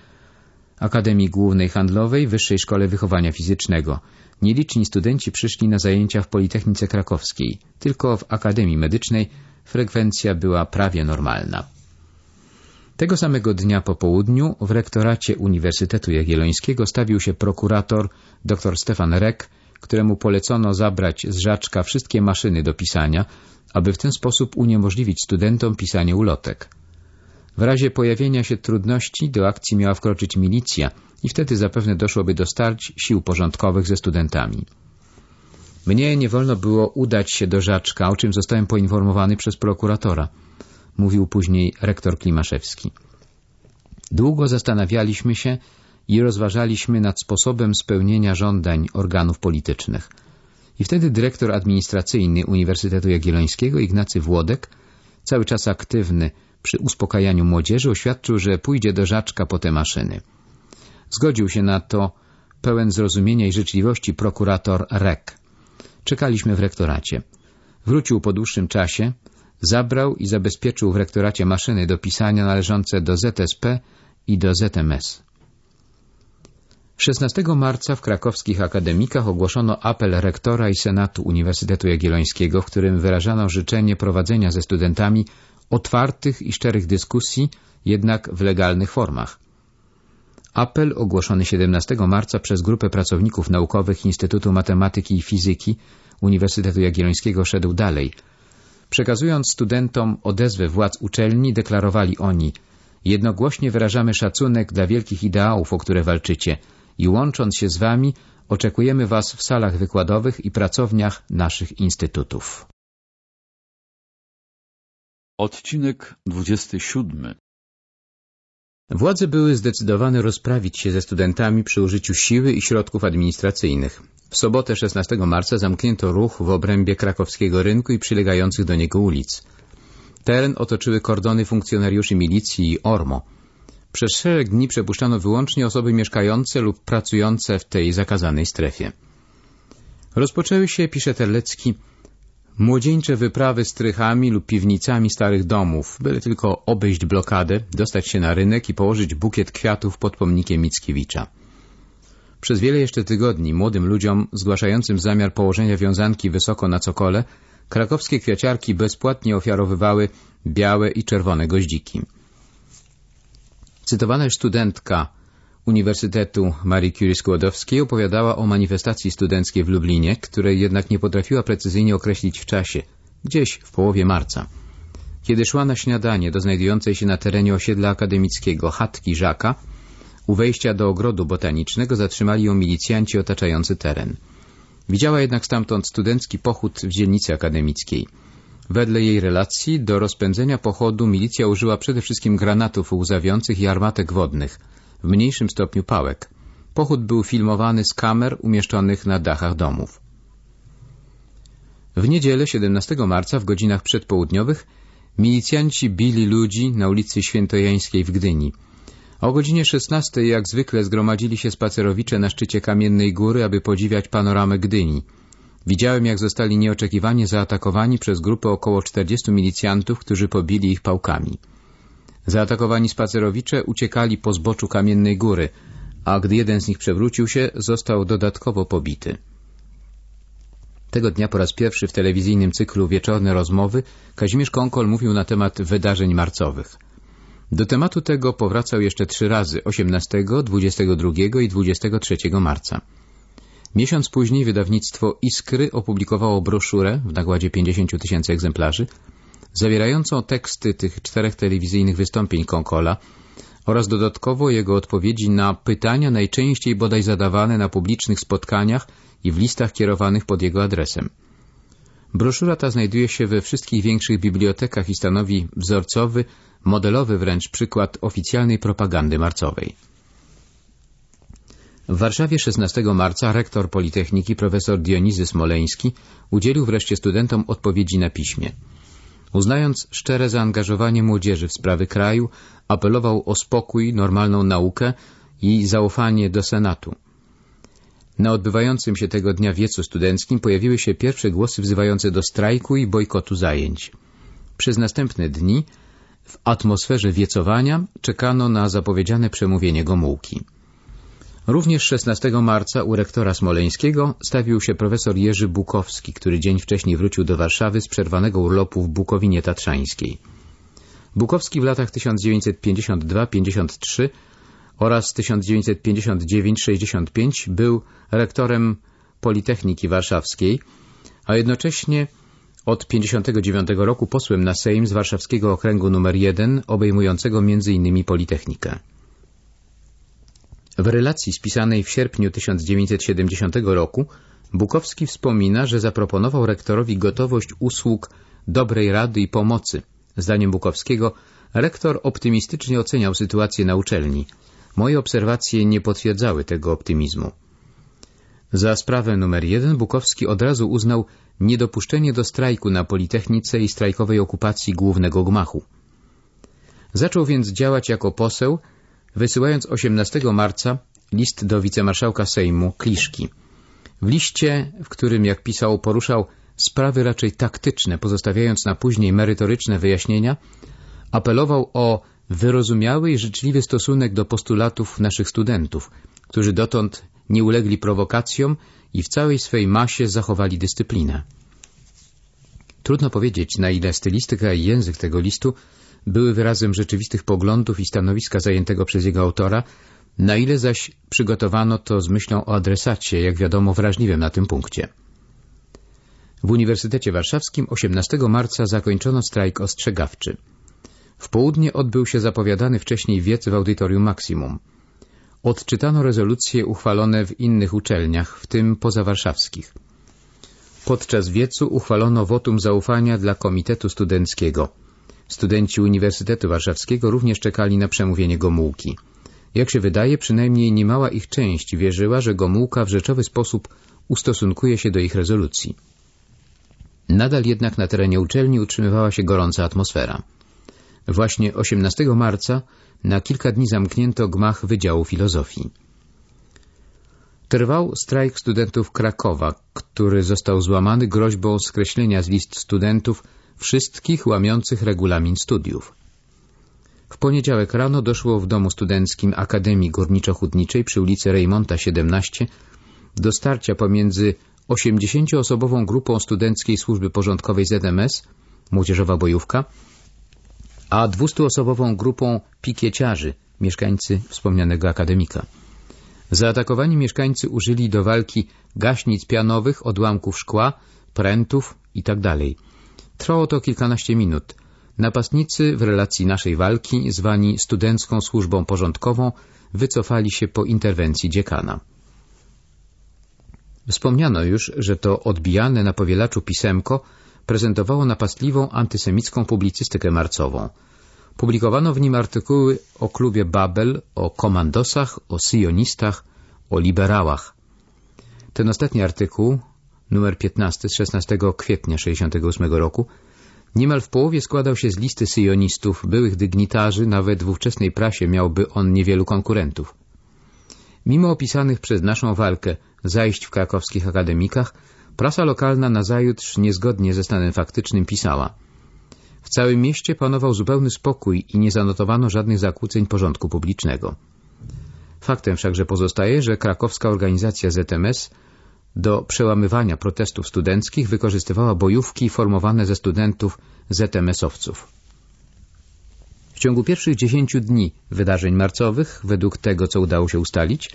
Akademii Głównej Handlowej, Wyższej Szkole Wychowania Fizycznego. Nieliczni studenci przyszli na zajęcia w Politechnice Krakowskiej. Tylko w Akademii Medycznej frekwencja była prawie normalna. Tego samego dnia po południu w rektoracie Uniwersytetu Jagiellońskiego stawił się prokurator dr Stefan Rek, któremu polecono zabrać z Żaczka wszystkie maszyny do pisania, aby w ten sposób uniemożliwić studentom pisanie ulotek. W razie pojawienia się trudności do akcji miała wkroczyć milicja i wtedy zapewne doszłoby do starć sił porządkowych ze studentami. Mnie nie wolno było udać się do Żaczka, o czym zostałem poinformowany przez prokuratora, mówił później rektor Klimaszewski. Długo zastanawialiśmy się, i rozważaliśmy nad sposobem spełnienia żądań organów politycznych. I wtedy dyrektor administracyjny Uniwersytetu Jagiellońskiego Ignacy Włodek, cały czas aktywny przy uspokajaniu młodzieży, oświadczył, że pójdzie do Żaczka po te maszyny. Zgodził się na to pełen zrozumienia i życzliwości prokurator Rek. Czekaliśmy w rektoracie. Wrócił po dłuższym czasie, zabrał i zabezpieczył w rektoracie maszyny do pisania należące do ZSP i do ZMS. 16 marca w krakowskich akademikach ogłoszono apel rektora i senatu Uniwersytetu Jagiellońskiego, w którym wyrażano życzenie prowadzenia ze studentami otwartych i szczerych dyskusji, jednak w legalnych formach. Apel ogłoszony 17 marca przez grupę pracowników naukowych Instytutu Matematyki i Fizyki Uniwersytetu Jagiellońskiego szedł dalej. Przekazując studentom odezwę władz uczelni, deklarowali oni Jednogłośnie wyrażamy szacunek dla wielkich ideałów, o które walczycie – i łącząc się z Wami, oczekujemy Was w salach wykładowych i pracowniach naszych instytutów. Odcinek 27 Władze były zdecydowane rozprawić się ze studentami przy użyciu siły i środków administracyjnych. W sobotę 16 marca zamknięto ruch w obrębie krakowskiego rynku i przylegających do niego ulic. Teren otoczyły kordony funkcjonariuszy milicji i ORMO. Przez szereg dni przepuszczano wyłącznie osoby mieszkające lub pracujące w tej zakazanej strefie. Rozpoczęły się, pisze Terlecki, młodzieńcze wyprawy strychami lub piwnicami starych domów, byle tylko obejść blokadę, dostać się na rynek i położyć bukiet kwiatów pod pomnikiem Mickiewicza. Przez wiele jeszcze tygodni młodym ludziom zgłaszającym zamiar położenia wiązanki wysoko na cokole krakowskie kwiaciarki bezpłatnie ofiarowywały białe i czerwone goździki. Cytowana studentka Uniwersytetu Marii Curie Skłodowskiej opowiadała o manifestacji studenckiej w Lublinie, której jednak nie potrafiła precyzyjnie określić w czasie, gdzieś w połowie marca. Kiedy szła na śniadanie do znajdującej się na terenie osiedla akademickiego chatki Żaka, u wejścia do ogrodu botanicznego zatrzymali ją milicjanci otaczający teren. Widziała jednak stamtąd studencki pochód w dzielnicy akademickiej. Wedle jej relacji do rozpędzenia pochodu milicja użyła przede wszystkim granatów łzawiących i armatek wodnych, w mniejszym stopniu pałek. Pochód był filmowany z kamer umieszczonych na dachach domów. W niedzielę 17 marca w godzinach przedpołudniowych milicjanci bili ludzi na ulicy Świętojańskiej w Gdyni. O godzinie 16 jak zwykle zgromadzili się spacerowicze na szczycie Kamiennej Góry, aby podziwiać panoramę Gdyni. Widziałem, jak zostali nieoczekiwanie zaatakowani przez grupę około 40 milicjantów, którzy pobili ich pałkami. Zaatakowani spacerowicze uciekali po zboczu Kamiennej Góry, a gdy jeden z nich przewrócił się, został dodatkowo pobity. Tego dnia po raz pierwszy w telewizyjnym cyklu Wieczorne Rozmowy Kazimierz Konkol mówił na temat wydarzeń marcowych. Do tematu tego powracał jeszcze trzy razy 18, 22 i 23 marca. Miesiąc później wydawnictwo Iskry opublikowało broszurę w nakładzie 50 tysięcy egzemplarzy zawierającą teksty tych czterech telewizyjnych wystąpień Konkola oraz dodatkowo jego odpowiedzi na pytania najczęściej bodaj zadawane na publicznych spotkaniach i w listach kierowanych pod jego adresem. Broszura ta znajduje się we wszystkich większych bibliotekach i stanowi wzorcowy, modelowy wręcz przykład oficjalnej propagandy marcowej. W Warszawie 16 marca rektor Politechniki profesor Dionizy Smoleński udzielił wreszcie studentom odpowiedzi na piśmie. Uznając szczere zaangażowanie młodzieży w sprawy kraju, apelował o spokój, normalną naukę i zaufanie do Senatu. Na odbywającym się tego dnia wiecu studenckim pojawiły się pierwsze głosy wzywające do strajku i bojkotu zajęć. Przez następne dni w atmosferze wiecowania czekano na zapowiedziane przemówienie Gomułki. Również 16 marca u rektora Smoleńskiego stawił się profesor Jerzy Bukowski, który dzień wcześniej wrócił do Warszawy z przerwanego urlopu w Bukowinie Tatrzańskiej. Bukowski w latach 1952-53 oraz 1959-65 był rektorem Politechniki Warszawskiej, a jednocześnie od 1959 roku posłem na Sejm z warszawskiego okręgu nr 1 obejmującego m.in. Politechnikę. W relacji spisanej w sierpniu 1970 roku Bukowski wspomina, że zaproponował rektorowi gotowość usług dobrej rady i pomocy. Zdaniem Bukowskiego rektor optymistycznie oceniał sytuację na uczelni. Moje obserwacje nie potwierdzały tego optymizmu. Za sprawę numer jeden Bukowski od razu uznał niedopuszczenie do strajku na Politechnice i strajkowej okupacji głównego gmachu. Zaczął więc działać jako poseł, wysyłając 18 marca list do wicemarszałka Sejmu Kliszki. W liście, w którym, jak pisał, poruszał sprawy raczej taktyczne, pozostawiając na później merytoryczne wyjaśnienia, apelował o wyrozumiały i życzliwy stosunek do postulatów naszych studentów, którzy dotąd nie ulegli prowokacjom i w całej swej masie zachowali dyscyplinę. Trudno powiedzieć, na ile stylistyka i język tego listu były wyrazem rzeczywistych poglądów i stanowiska zajętego przez jego autora, na ile zaś przygotowano to z myślą o adresacie, jak wiadomo, wrażliwym na tym punkcie. W Uniwersytecie Warszawskim 18 marca zakończono strajk ostrzegawczy. W południe odbył się zapowiadany wcześniej wiec w audytorium Maksimum. Odczytano rezolucje uchwalone w innych uczelniach, w tym pozawarszawskich. Podczas wiecu uchwalono wotum zaufania dla Komitetu Studenckiego. Studenci Uniwersytetu Warszawskiego również czekali na przemówienie Gomułki. Jak się wydaje, przynajmniej niemała ich część wierzyła, że Gomułka w rzeczowy sposób ustosunkuje się do ich rezolucji. Nadal jednak na terenie uczelni utrzymywała się gorąca atmosfera. Właśnie 18 marca na kilka dni zamknięto gmach Wydziału Filozofii. Trwał strajk studentów Krakowa, który został złamany groźbą skreślenia z list studentów wszystkich łamiących regulamin studiów. W poniedziałek rano doszło w domu studenckim Akademii Górniczo-Hutniczej przy ulicy Rejmonta 17 do starcia pomiędzy 80-osobową grupą studenckiej służby porządkowej ZMS, młodzieżowa bojówka, a 200-osobową grupą pikieciarzy, mieszkańcy wspomnianego akademika. Zaatakowani mieszkańcy użyli do walki gaśnic pianowych, odłamków szkła, prętów itd. Trwało to kilkanaście minut. Napastnicy w relacji naszej walki, zwani Studencką Służbą Porządkową, wycofali się po interwencji dziekana. Wspomniano już, że to odbijane na powielaczu pisemko prezentowało napastliwą antysemicką publicystykę marcową. Publikowano w nim artykuły o klubie Babel, o komandosach, o syjonistach, o liberałach. Ten ostatni artykuł, numer 15 z 16 kwietnia 1968 roku, niemal w połowie składał się z listy syjonistów, byłych dygnitarzy, nawet w ówczesnej prasie miałby on niewielu konkurentów. Mimo opisanych przez naszą walkę zajść w krakowskich akademikach, prasa lokalna nazajutrz niezgodnie ze stanem faktycznym pisała W całym mieście panował zupełny spokój i nie zanotowano żadnych zakłóceń porządku publicznego. Faktem wszakże pozostaje, że krakowska organizacja ZMS do przełamywania protestów studenckich wykorzystywała bojówki formowane ze studentów ZMS-owców. W ciągu pierwszych dziesięciu dni wydarzeń marcowych, według tego co udało się ustalić,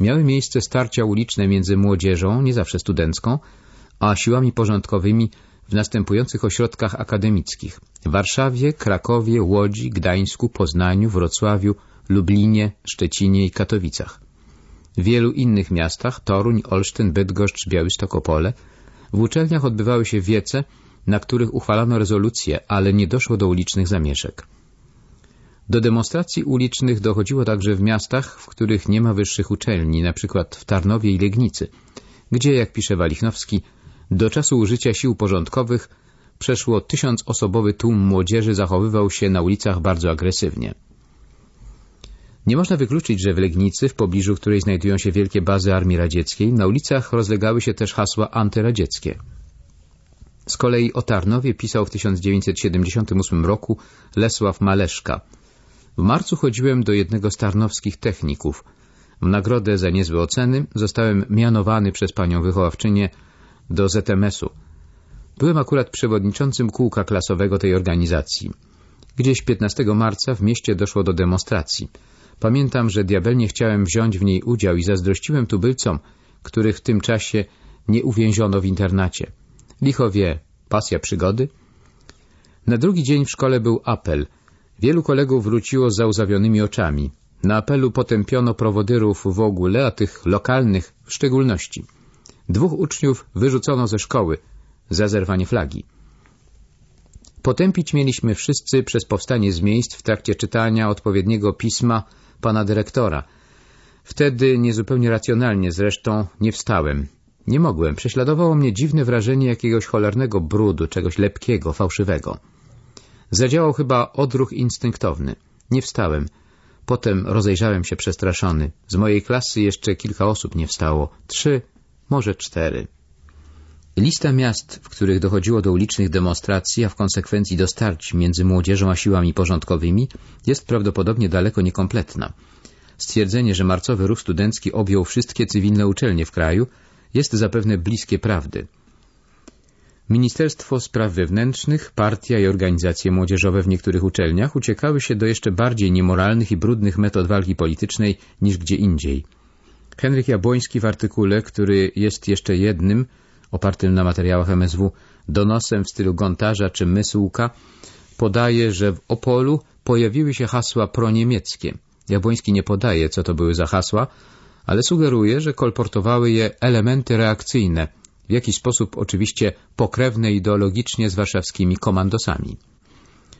miały miejsce starcia uliczne między młodzieżą, nie zawsze studencką, a siłami porządkowymi w następujących ośrodkach akademickich Warszawie, Krakowie, Łodzi, Gdańsku, Poznaniu, Wrocławiu, Lublinie, Szczecinie i Katowicach. W wielu innych miastach Toruń, Olsztyn, Bydgoszcz, Białystok, Opole w uczelniach odbywały się wiece, na których uchwalano rezolucje, ale nie doszło do ulicznych zamieszek. Do demonstracji ulicznych dochodziło także w miastach, w których nie ma wyższych uczelni, np. w Tarnowie i Legnicy, gdzie, jak pisze Walichnowski, do czasu użycia sił porządkowych przeszło tysiącosobowy tłum młodzieży zachowywał się na ulicach bardzo agresywnie. Nie można wykluczyć, że w Legnicy, w pobliżu której znajdują się wielkie bazy Armii Radzieckiej, na ulicach rozlegały się też hasła antyradzieckie. Z kolei o Tarnowie pisał w 1978 roku Lesław Maleszka – w marcu chodziłem do jednego z tarnowskich techników. W nagrodę za niezłe oceny zostałem mianowany przez panią wychowawczynię do ZMS-u. Byłem akurat przewodniczącym kółka klasowego tej organizacji. Gdzieś 15 marca w mieście doszło do demonstracji. Pamiętam, że diabelnie chciałem wziąć w niej udział i zazdrościłem tubylcom, których w tym czasie nie uwięziono w internacie. Licho wie, pasja przygody. Na drugi dzień w szkole był apel – Wielu kolegów wróciło z załzawionymi oczami. Na apelu potępiono prowodyrów w ogóle, a tych lokalnych w szczególności. Dwóch uczniów wyrzucono ze szkoły za zerwanie flagi. Potępić mieliśmy wszyscy przez powstanie z miejsc w trakcie czytania odpowiedniego pisma pana dyrektora. Wtedy, niezupełnie racjonalnie zresztą, nie wstałem. Nie mogłem. Prześladowało mnie dziwne wrażenie jakiegoś cholernego brudu, czegoś lepkiego, fałszywego. Zadziałał chyba odruch instynktowny. Nie wstałem. Potem rozejrzałem się przestraszony. Z mojej klasy jeszcze kilka osób nie wstało. Trzy, może cztery. Lista miast, w których dochodziło do ulicznych demonstracji, a w konsekwencji do starć między młodzieżą a siłami porządkowymi, jest prawdopodobnie daleko niekompletna. Stwierdzenie, że marcowy ruch studencki objął wszystkie cywilne uczelnie w kraju, jest zapewne bliskie prawdy. Ministerstwo Spraw Wewnętrznych, partia i organizacje młodzieżowe w niektórych uczelniach uciekały się do jeszcze bardziej niemoralnych i brudnych metod walki politycznej niż gdzie indziej. Henryk Jabłoński w artykule, który jest jeszcze jednym, opartym na materiałach MSW, donosem w stylu Gontarza czy Mysłka, podaje, że w Opolu pojawiły się hasła proniemieckie. Jabłoński nie podaje, co to były za hasła, ale sugeruje, że kolportowały je elementy reakcyjne – w jakiś sposób oczywiście pokrewne ideologicznie z warszawskimi komandosami.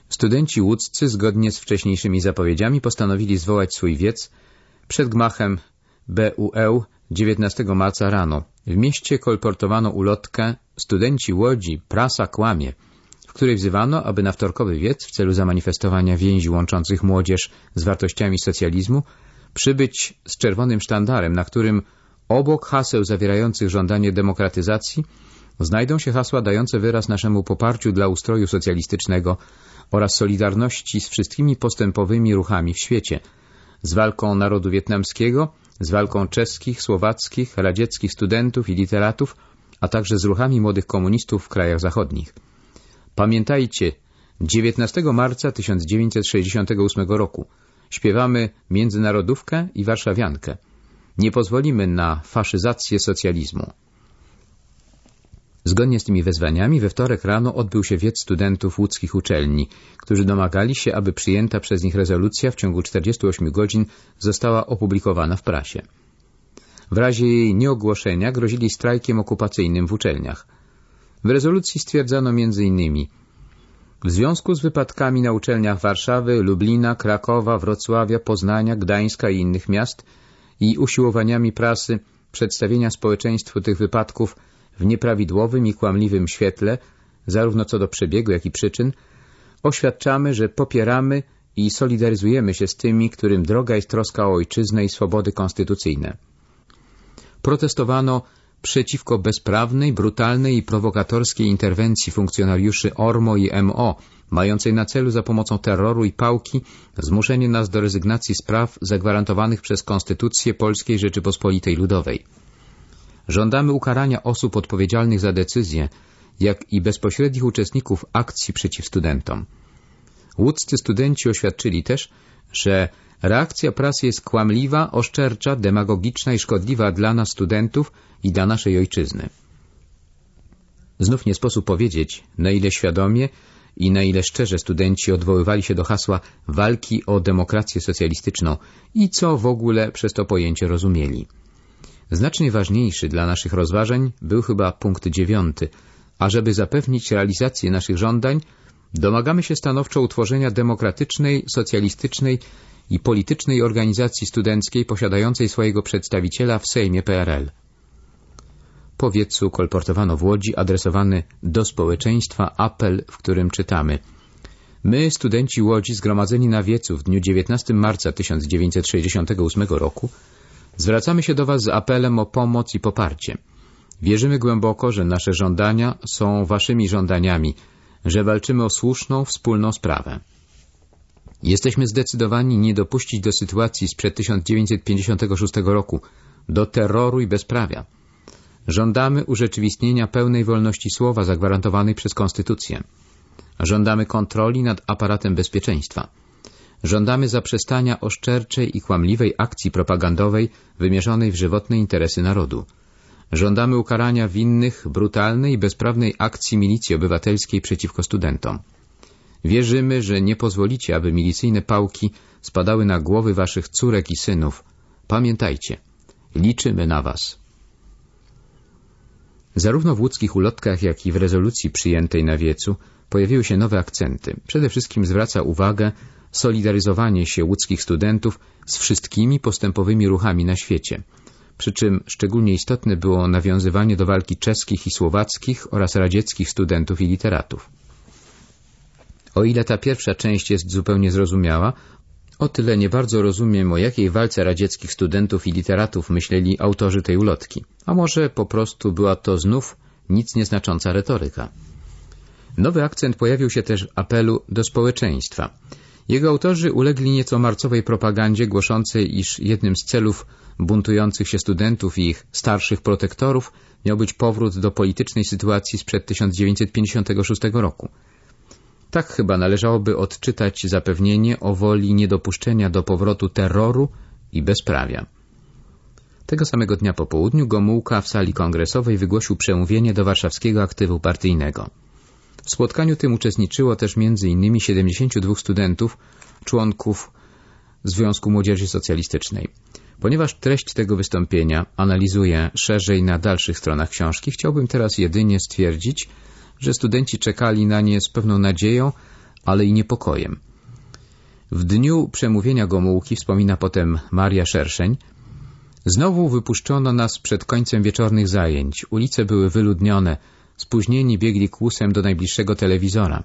Studenci łódzcy, zgodnie z wcześniejszymi zapowiedziami, postanowili zwołać swój wiec przed gmachem BUE 19 marca rano. W mieście kolportowano ulotkę Studenci Łodzi, prasa kłamie, w której wzywano, aby na wtorkowy wiec w celu zamanifestowania więzi łączących młodzież z wartościami socjalizmu przybyć z czerwonym sztandarem, na którym Obok haseł zawierających żądanie demokratyzacji znajdą się hasła dające wyraz naszemu poparciu dla ustroju socjalistycznego oraz solidarności z wszystkimi postępowymi ruchami w świecie, z walką narodu wietnamskiego, z walką czeskich, słowackich, radzieckich studentów i literatów a także z ruchami młodych komunistów w krajach zachodnich. Pamiętajcie, 19 marca 1968 roku śpiewamy Międzynarodówkę i Warszawiankę. Nie pozwolimy na faszyzację socjalizmu. Zgodnie z tymi wezwaniami we wtorek rano odbył się wiec studentów łódzkich uczelni, którzy domagali się, aby przyjęta przez nich rezolucja w ciągu 48 godzin została opublikowana w prasie. W razie jej nieogłoszenia grozili strajkiem okupacyjnym w uczelniach. W rezolucji stwierdzano m.in. w związku z wypadkami na uczelniach Warszawy, Lublina, Krakowa, Wrocławia, Poznania, Gdańska i innych miast i usiłowaniami prasy przedstawienia społeczeństwu tych wypadków w nieprawidłowym i kłamliwym świetle, zarówno co do przebiegu, jak i przyczyn, oświadczamy, że popieramy i solidaryzujemy się z tymi, którym droga jest troska o ojczyznę i swobody konstytucyjne. Protestowano przeciwko bezprawnej, brutalnej i prowokatorskiej interwencji funkcjonariuszy ORMO i MO, mającej na celu za pomocą terroru i pałki zmuszenie nas do rezygnacji z praw zagwarantowanych przez Konstytucję Polskiej Rzeczypospolitej Ludowej. Żądamy ukarania osób odpowiedzialnych za decyzje, jak i bezpośrednich uczestników akcji przeciw studentom. Łódzcy studenci oświadczyli też, że reakcja prasy jest kłamliwa, oszczercza, demagogiczna i szkodliwa dla nas studentów i dla naszej ojczyzny. Znów nie sposób powiedzieć, na ile świadomie i na ile szczerze studenci odwoływali się do hasła walki o demokrację socjalistyczną i co w ogóle przez to pojęcie rozumieli. Znacznie ważniejszy dla naszych rozważań był chyba punkt dziewiąty, ażeby zapewnić realizację naszych żądań, domagamy się stanowczo utworzenia demokratycznej, socjalistycznej i politycznej organizacji studenckiej posiadającej swojego przedstawiciela w Sejmie PRL. Po wiecu kolportowano w Łodzi adresowany do społeczeństwa apel, w którym czytamy My, studenci Łodzi zgromadzeni na wiecu w dniu 19 marca 1968 roku, Zwracamy się do Was z apelem o pomoc i poparcie. Wierzymy głęboko, że nasze żądania są Waszymi żądaniami, że walczymy o słuszną, wspólną sprawę. Jesteśmy zdecydowani nie dopuścić do sytuacji sprzed 1956 roku, do terroru i bezprawia. Żądamy urzeczywistnienia pełnej wolności słowa zagwarantowanej przez Konstytucję. Żądamy kontroli nad aparatem bezpieczeństwa. Żądamy zaprzestania oszczerczej i kłamliwej akcji propagandowej wymierzonej w żywotne interesy narodu. Żądamy ukarania winnych brutalnej i bezprawnej akcji milicji obywatelskiej przeciwko studentom. Wierzymy, że nie pozwolicie, aby milicyjne pałki spadały na głowy waszych córek i synów. Pamiętajcie, liczymy na was. Zarówno w łódzkich ulotkach, jak i w rezolucji przyjętej na wiecu pojawiły się nowe akcenty. Przede wszystkim zwraca uwagę solidaryzowanie się łódzkich studentów z wszystkimi postępowymi ruchami na świecie. Przy czym szczególnie istotne było nawiązywanie do walki czeskich i słowackich oraz radzieckich studentów i literatów. O ile ta pierwsza część jest zupełnie zrozumiała, o tyle nie bardzo rozumiem, o jakiej walce radzieckich studentów i literatów myśleli autorzy tej ulotki. A może po prostu była to znów nic nieznacząca retoryka. Nowy akcent pojawił się też w apelu do społeczeństwa. Jego autorzy ulegli nieco marcowej propagandzie głoszącej, iż jednym z celów buntujących się studentów i ich starszych protektorów miał być powrót do politycznej sytuacji sprzed 1956 roku. Tak chyba należałoby odczytać zapewnienie o woli niedopuszczenia do powrotu terroru i bezprawia. Tego samego dnia po południu Gomułka w sali kongresowej wygłosił przemówienie do warszawskiego aktywu partyjnego. W spotkaniu tym uczestniczyło też m.in. 72 studentów, członków Związku Młodzieży Socjalistycznej. Ponieważ treść tego wystąpienia analizuję szerzej na dalszych stronach książki, chciałbym teraz jedynie stwierdzić, że studenci czekali na nie z pewną nadzieją, ale i niepokojem. W dniu przemówienia Gomułki, wspomina potem Maria Szerszeń, znowu wypuszczono nas przed końcem wieczornych zajęć. Ulice były wyludnione, Spóźnieni biegli kłusem do najbliższego telewizora.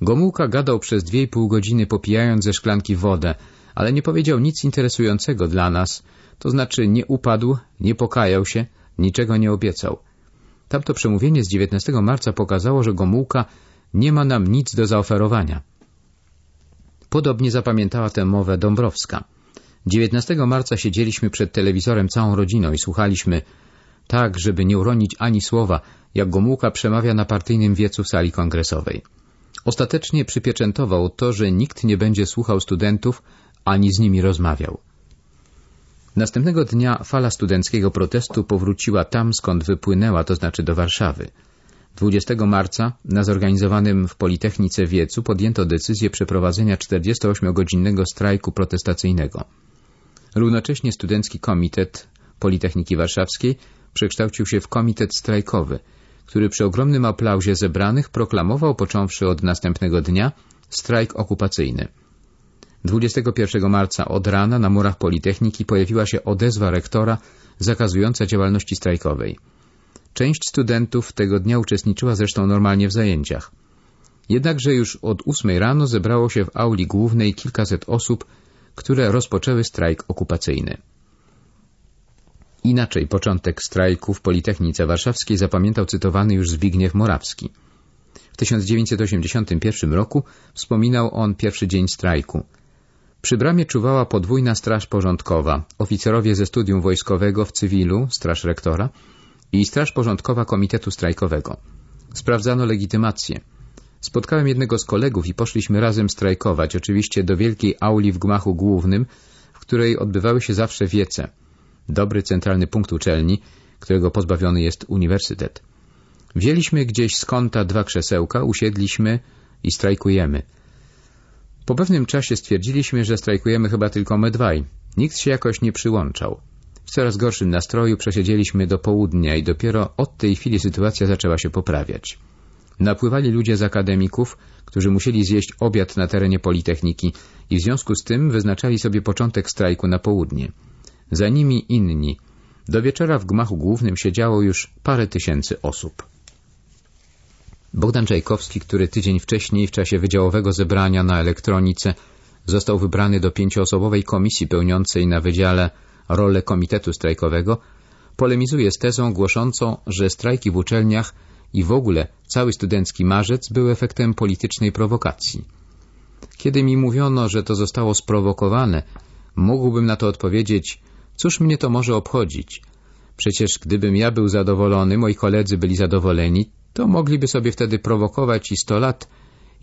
Gomułka gadał przez dwie i pół godziny popijając ze szklanki wodę, ale nie powiedział nic interesującego dla nas, to znaczy nie upadł, nie pokajał się, niczego nie obiecał. Tamto przemówienie z 19 marca pokazało, że Gomułka nie ma nam nic do zaoferowania. Podobnie zapamiętała tę mowę Dąbrowska. 19 marca siedzieliśmy przed telewizorem całą rodziną i słuchaliśmy tak, żeby nie uronić ani słowa, jak Gomułka przemawia na partyjnym wiecu w sali kongresowej. Ostatecznie przypieczętował to, że nikt nie będzie słuchał studentów ani z nimi rozmawiał. Następnego dnia fala studenckiego protestu powróciła tam, skąd wypłynęła, to znaczy do Warszawy. 20 marca na zorganizowanym w Politechnice Wiecu podjęto decyzję przeprowadzenia 48-godzinnego strajku protestacyjnego. Równocześnie Studencki Komitet Politechniki Warszawskiej przekształcił się w komitet strajkowy, który przy ogromnym aplauzie zebranych proklamował, począwszy od następnego dnia, strajk okupacyjny. 21 marca od rana na murach Politechniki pojawiła się odezwa rektora zakazująca działalności strajkowej. Część studentów tego dnia uczestniczyła zresztą normalnie w zajęciach. Jednakże już od ósmej rano zebrało się w auli głównej kilkaset osób, które rozpoczęły strajk okupacyjny. Inaczej początek strajku w Politechnice Warszawskiej zapamiętał cytowany już Zbigniew Morawski. W 1981 roku wspominał on pierwszy dzień strajku. Przy bramie czuwała podwójna straż porządkowa, oficerowie ze studium wojskowego w cywilu, straż rektora i straż porządkowa komitetu strajkowego. Sprawdzano legitymację. Spotkałem jednego z kolegów i poszliśmy razem strajkować, oczywiście do wielkiej auli w gmachu głównym, w której odbywały się zawsze wiece. Dobry centralny punkt uczelni, którego pozbawiony jest uniwersytet. Wzięliśmy gdzieś z kąta dwa krzesełka, usiedliśmy i strajkujemy. Po pewnym czasie stwierdziliśmy, że strajkujemy chyba tylko my dwaj. Nikt się jakoś nie przyłączał. W coraz gorszym nastroju przesiedzieliśmy do południa i dopiero od tej chwili sytuacja zaczęła się poprawiać. Napływali ludzie z akademików, którzy musieli zjeść obiad na terenie Politechniki i w związku z tym wyznaczali sobie początek strajku na południe. Za nimi inni. Do wieczora w gmachu głównym siedziało już parę tysięcy osób. Bogdan Czajkowski, który tydzień wcześniej w czasie wydziałowego zebrania na elektronice został wybrany do pięcioosobowej komisji pełniącej na wydziale rolę komitetu strajkowego, polemizuje z tezą głoszącą, że strajki w uczelniach i w ogóle cały studencki marzec był efektem politycznej prowokacji. Kiedy mi mówiono, że to zostało sprowokowane, mógłbym na to odpowiedzieć, cóż mnie to może obchodzić? Przecież gdybym ja był zadowolony, moi koledzy byli zadowoleni, to mogliby sobie wtedy prowokować i sto lat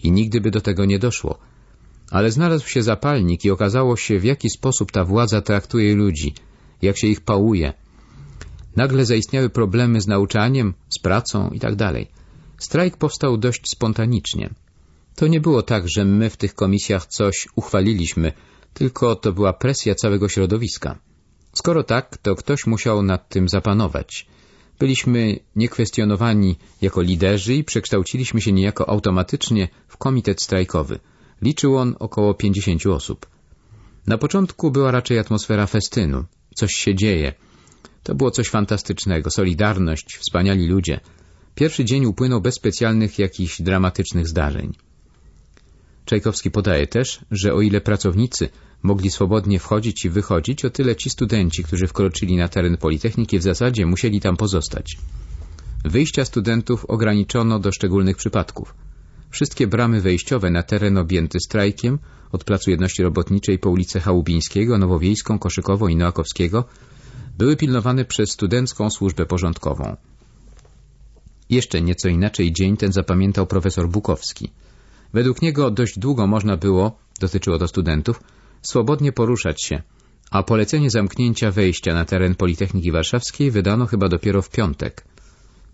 i nigdy by do tego nie doszło. Ale znalazł się zapalnik i okazało się, w jaki sposób ta władza traktuje ludzi, jak się ich pałuje. Nagle zaistniały problemy z nauczaniem, z pracą itd. Tak Strajk powstał dość spontanicznie. To nie było tak, że my w tych komisjach coś uchwaliliśmy, tylko to była presja całego środowiska. Skoro tak, to ktoś musiał nad tym zapanować. Byliśmy niekwestionowani jako liderzy i przekształciliśmy się niejako automatycznie w komitet strajkowy. Liczył on około 50 osób. Na początku była raczej atmosfera festynu. Coś się dzieje. To było coś fantastycznego. Solidarność, wspaniali ludzie. Pierwszy dzień upłynął bez specjalnych jakichś dramatycznych zdarzeń. Czajkowski podaje też, że o ile pracownicy mogli swobodnie wchodzić i wychodzić, o tyle ci studenci, którzy wkroczyli na teren Politechniki w zasadzie musieli tam pozostać. Wyjścia studentów ograniczono do szczególnych przypadków. Wszystkie bramy wejściowe na teren objęty strajkiem, od Placu Jedności Robotniczej po ulicę Chałubińskiego, Nowowiejską, Koszykową i Noakowskiego, były pilnowane przez studencką służbę porządkową. Jeszcze nieco inaczej dzień ten zapamiętał profesor Bukowski. Według niego dość długo można było, dotyczyło to studentów, swobodnie poruszać się, a polecenie zamknięcia wejścia na teren Politechniki Warszawskiej wydano chyba dopiero w piątek.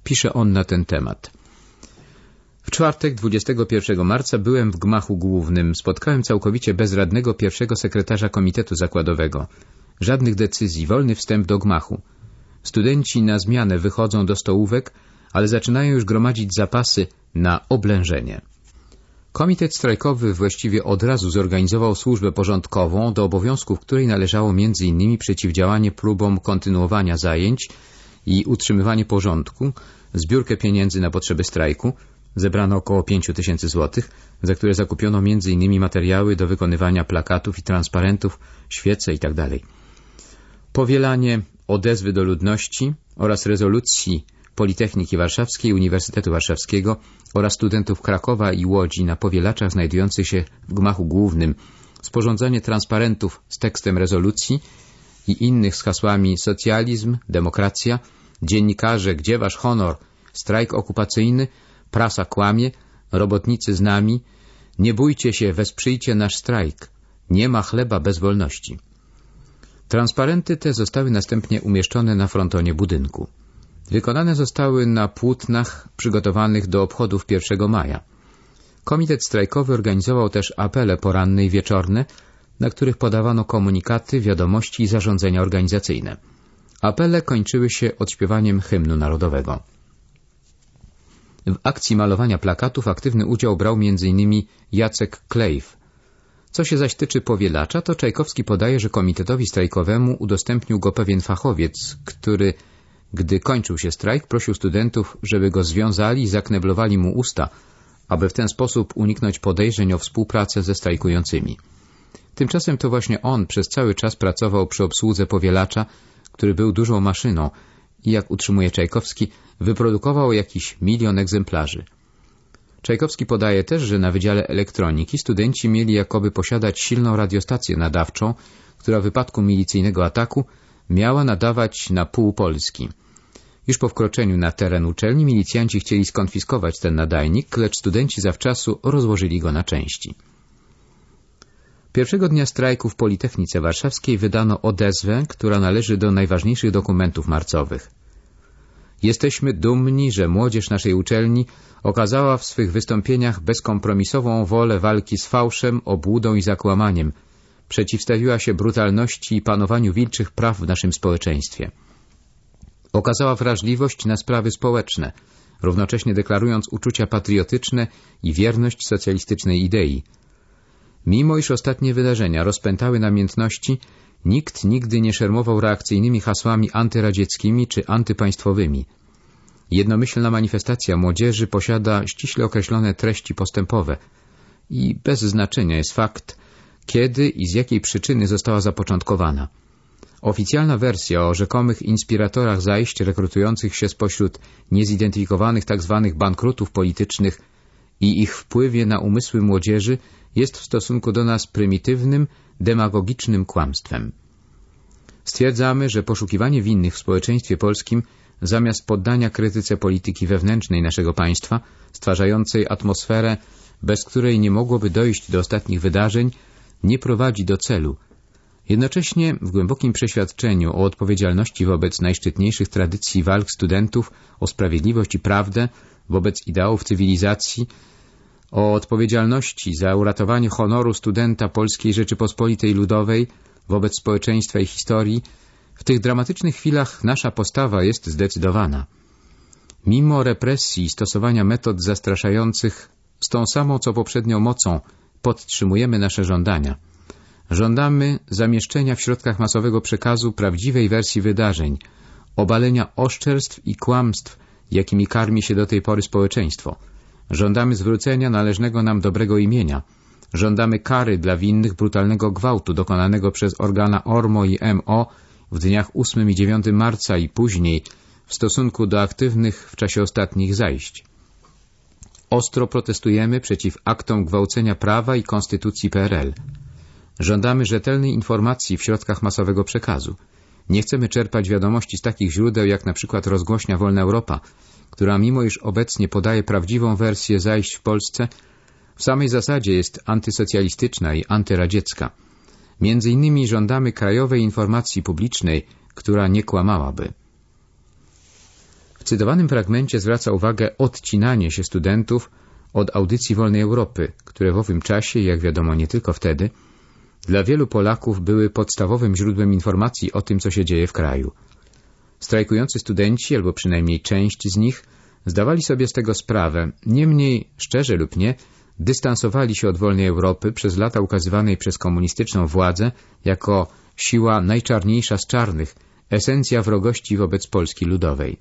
Pisze on na ten temat. W czwartek, 21 marca, byłem w gmachu głównym. Spotkałem całkowicie bezradnego pierwszego sekretarza komitetu zakładowego. Żadnych decyzji, wolny wstęp do gmachu. Studenci na zmianę wychodzą do stołówek, ale zaczynają już gromadzić zapasy na oblężenie. Komitet strajkowy właściwie od razu zorganizował służbę porządkową, do obowiązków której należało m.in. przeciwdziałanie próbom kontynuowania zajęć i utrzymywanie porządku, zbiórkę pieniędzy na potrzeby strajku, zebrano około 5 tysięcy złotych, za które zakupiono m.in. materiały do wykonywania plakatów i transparentów, świece itd. Tak Powielanie odezwy do ludności oraz rezolucji Politechniki Warszawskiej, Uniwersytetu Warszawskiego oraz studentów Krakowa i Łodzi na powielaczach znajdujących się w gmachu głównym, sporządzenie transparentów z tekstem rezolucji i innych z hasłami socjalizm, demokracja Dziennikarze, gdzie wasz honor? Strajk okupacyjny? Prasa kłamie? Robotnicy z nami? Nie bójcie się, wesprzyjcie nasz strajk. Nie ma chleba bez wolności. Transparenty te zostały następnie umieszczone na frontonie budynku. Wykonane zostały na płótnach przygotowanych do obchodów 1 maja. Komitet strajkowy organizował też apele poranne i wieczorne, na których podawano komunikaty, wiadomości i zarządzenia organizacyjne. Apele kończyły się odśpiewaniem hymnu narodowego. W akcji malowania plakatów aktywny udział brał m.in. Jacek Klejw. Co się zaś tyczy powielacza, to Czajkowski podaje, że komitetowi strajkowemu udostępnił go pewien fachowiec, który, gdy kończył się strajk, prosił studentów, żeby go związali i zakneblowali mu usta, aby w ten sposób uniknąć podejrzeń o współpracę ze strajkującymi. Tymczasem to właśnie on przez cały czas pracował przy obsłudze powielacza, który był dużą maszyną i, jak utrzymuje Czajkowski, wyprodukował jakiś milion egzemplarzy. Czajkowski podaje też, że na Wydziale Elektroniki studenci mieli jakoby posiadać silną radiostację nadawczą, która w wypadku milicyjnego ataku miała nadawać na pół Polski. Już po wkroczeniu na teren uczelni milicjanci chcieli skonfiskować ten nadajnik, lecz studenci zawczasu rozłożyli go na części. Pierwszego dnia strajku w Politechnice Warszawskiej wydano odezwę, która należy do najważniejszych dokumentów marcowych. Jesteśmy dumni, że młodzież naszej uczelni okazała w swych wystąpieniach bezkompromisową wolę walki z fałszem, obłudą i zakłamaniem. Przeciwstawiła się brutalności i panowaniu wilczych praw w naszym społeczeństwie. Okazała wrażliwość na sprawy społeczne, równocześnie deklarując uczucia patriotyczne i wierność socjalistycznej idei. Mimo iż ostatnie wydarzenia rozpętały namiętności, nikt nigdy nie szermował reakcyjnymi hasłami antyradzieckimi czy antypaństwowymi. Jednomyślna manifestacja młodzieży posiada ściśle określone treści postępowe i bez znaczenia jest fakt, kiedy i z jakiej przyczyny została zapoczątkowana. Oficjalna wersja o rzekomych inspiratorach zajść rekrutujących się spośród niezidentyfikowanych tzw. Tak bankrutów politycznych i ich wpływie na umysły młodzieży jest w stosunku do nas prymitywnym, demagogicznym kłamstwem. Stwierdzamy, że poszukiwanie winnych w społeczeństwie polskim zamiast poddania krytyce polityki wewnętrznej naszego państwa, stwarzającej atmosferę, bez której nie mogłoby dojść do ostatnich wydarzeń, nie prowadzi do celu. Jednocześnie w głębokim przeświadczeniu o odpowiedzialności wobec najszczytniejszych tradycji walk studentów o sprawiedliwość i prawdę, wobec ideałów cywilizacji, o odpowiedzialności za uratowanie honoru studenta Polskiej Rzeczypospolitej Ludowej wobec społeczeństwa i historii, w tych dramatycznych chwilach nasza postawa jest zdecydowana. Mimo represji i stosowania metod zastraszających, z tą samą co poprzednią mocą podtrzymujemy nasze żądania. Żądamy zamieszczenia w środkach masowego przekazu prawdziwej wersji wydarzeń, obalenia oszczerstw i kłamstw, jakimi karmi się do tej pory społeczeństwo. Żądamy zwrócenia należnego nam dobrego imienia. Żądamy kary dla winnych brutalnego gwałtu dokonanego przez organa ORMO i MO w dniach 8 i 9 marca i później w stosunku do aktywnych w czasie ostatnich zajść. Ostro protestujemy przeciw aktom gwałcenia prawa i konstytucji PRL. Żądamy rzetelnej informacji w środkach masowego przekazu. Nie chcemy czerpać wiadomości z takich źródeł jak na przykład rozgłośnia Wolna Europa, która mimo iż obecnie podaje prawdziwą wersję zajść w Polsce, w samej zasadzie jest antysocjalistyczna i antyradziecka. Między innymi żądamy krajowej informacji publicznej, która nie kłamałaby. Cytowanym fragmencie zwraca uwagę odcinanie się studentów od audycji Wolnej Europy, które w owym czasie, jak wiadomo nie tylko wtedy, dla wielu Polaków były podstawowym źródłem informacji o tym, co się dzieje w kraju. Strajkujący studenci, albo przynajmniej część z nich, zdawali sobie z tego sprawę, niemniej, szczerze lub nie, dystansowali się od wolnej Europy przez lata ukazywanej przez komunistyczną władzę jako siła najczarniejsza z czarnych, esencja wrogości wobec Polski Ludowej.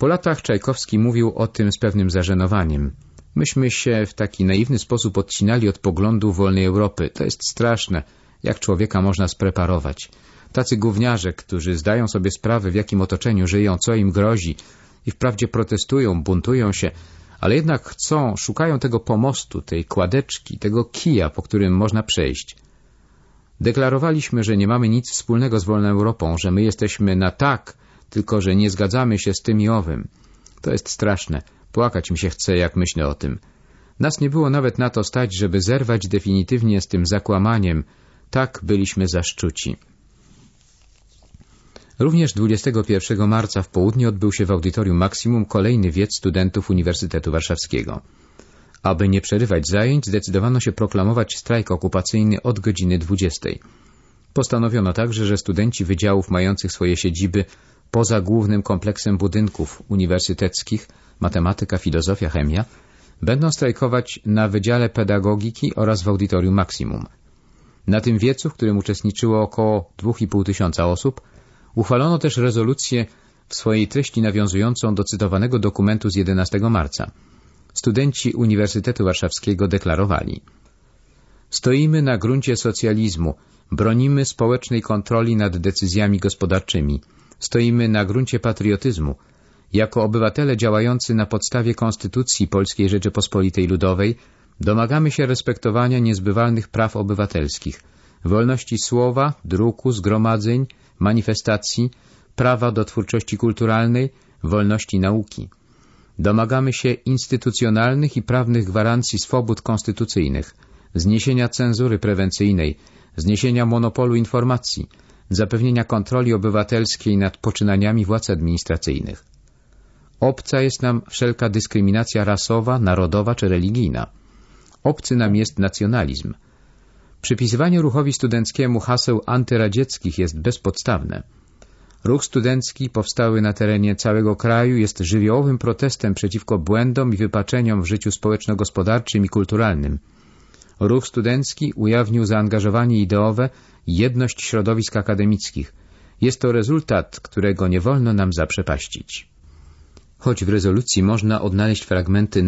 Po latach Czajkowski mówił o tym z pewnym zażenowaniem. Myśmy się w taki naiwny sposób odcinali od poglądu wolnej Europy. To jest straszne, jak człowieka można spreparować. Tacy gówniarze, którzy zdają sobie sprawę, w jakim otoczeniu żyją, co im grozi i wprawdzie protestują, buntują się, ale jednak chcą, szukają tego pomostu, tej kładeczki, tego kija, po którym można przejść. Deklarowaliśmy, że nie mamy nic wspólnego z wolną Europą, że my jesteśmy na tak, tylko że nie zgadzamy się z tym i owym. To jest straszne. Płakać mi się chce, jak myślę o tym. Nas nie było nawet na to stać, żeby zerwać definitywnie z tym zakłamaniem. Tak byliśmy zaszczuci. Również 21 marca w południe odbył się w Audytorium Maksimum kolejny wiec studentów Uniwersytetu Warszawskiego. Aby nie przerywać zajęć, zdecydowano się proklamować strajk okupacyjny od godziny 20. Postanowiono także, że studenci wydziałów mających swoje siedziby poza głównym kompleksem budynków uniwersyteckich, matematyka, filozofia, chemia, będą strajkować na Wydziale Pedagogiki oraz w Audytorium Maksimum. Na tym wiecu, w którym uczestniczyło około 2,5 tysiąca osób, uchwalono też rezolucję w swojej treści nawiązującą do cytowanego dokumentu z 11 marca. Studenci Uniwersytetu Warszawskiego deklarowali Stoimy na gruncie socjalizmu, bronimy społecznej kontroli nad decyzjami gospodarczymi, stoimy na gruncie patriotyzmu, jako obywatele działający na podstawie Konstytucji Polskiej Rzeczypospolitej Ludowej domagamy się respektowania niezbywalnych praw obywatelskich, wolności słowa, druku, zgromadzeń, manifestacji, prawa do twórczości kulturalnej, wolności nauki. Domagamy się instytucjonalnych i prawnych gwarancji swobód konstytucyjnych, zniesienia cenzury prewencyjnej, zniesienia monopolu informacji, zapewnienia kontroli obywatelskiej nad poczynaniami władz administracyjnych. Obca jest nam wszelka dyskryminacja rasowa, narodowa czy religijna. Obcy nam jest nacjonalizm. Przypisywanie ruchowi studenckiemu haseł antyradzieckich jest bezpodstawne. Ruch studencki powstały na terenie całego kraju jest żywiołowym protestem przeciwko błędom i wypaczeniom w życiu społeczno-gospodarczym i kulturalnym. Ruch studencki ujawnił zaangażowanie ideowe jedność środowisk akademickich. Jest to rezultat, którego nie wolno nam zaprzepaścić. Choć w rezolucji można odnaleźć fragmenty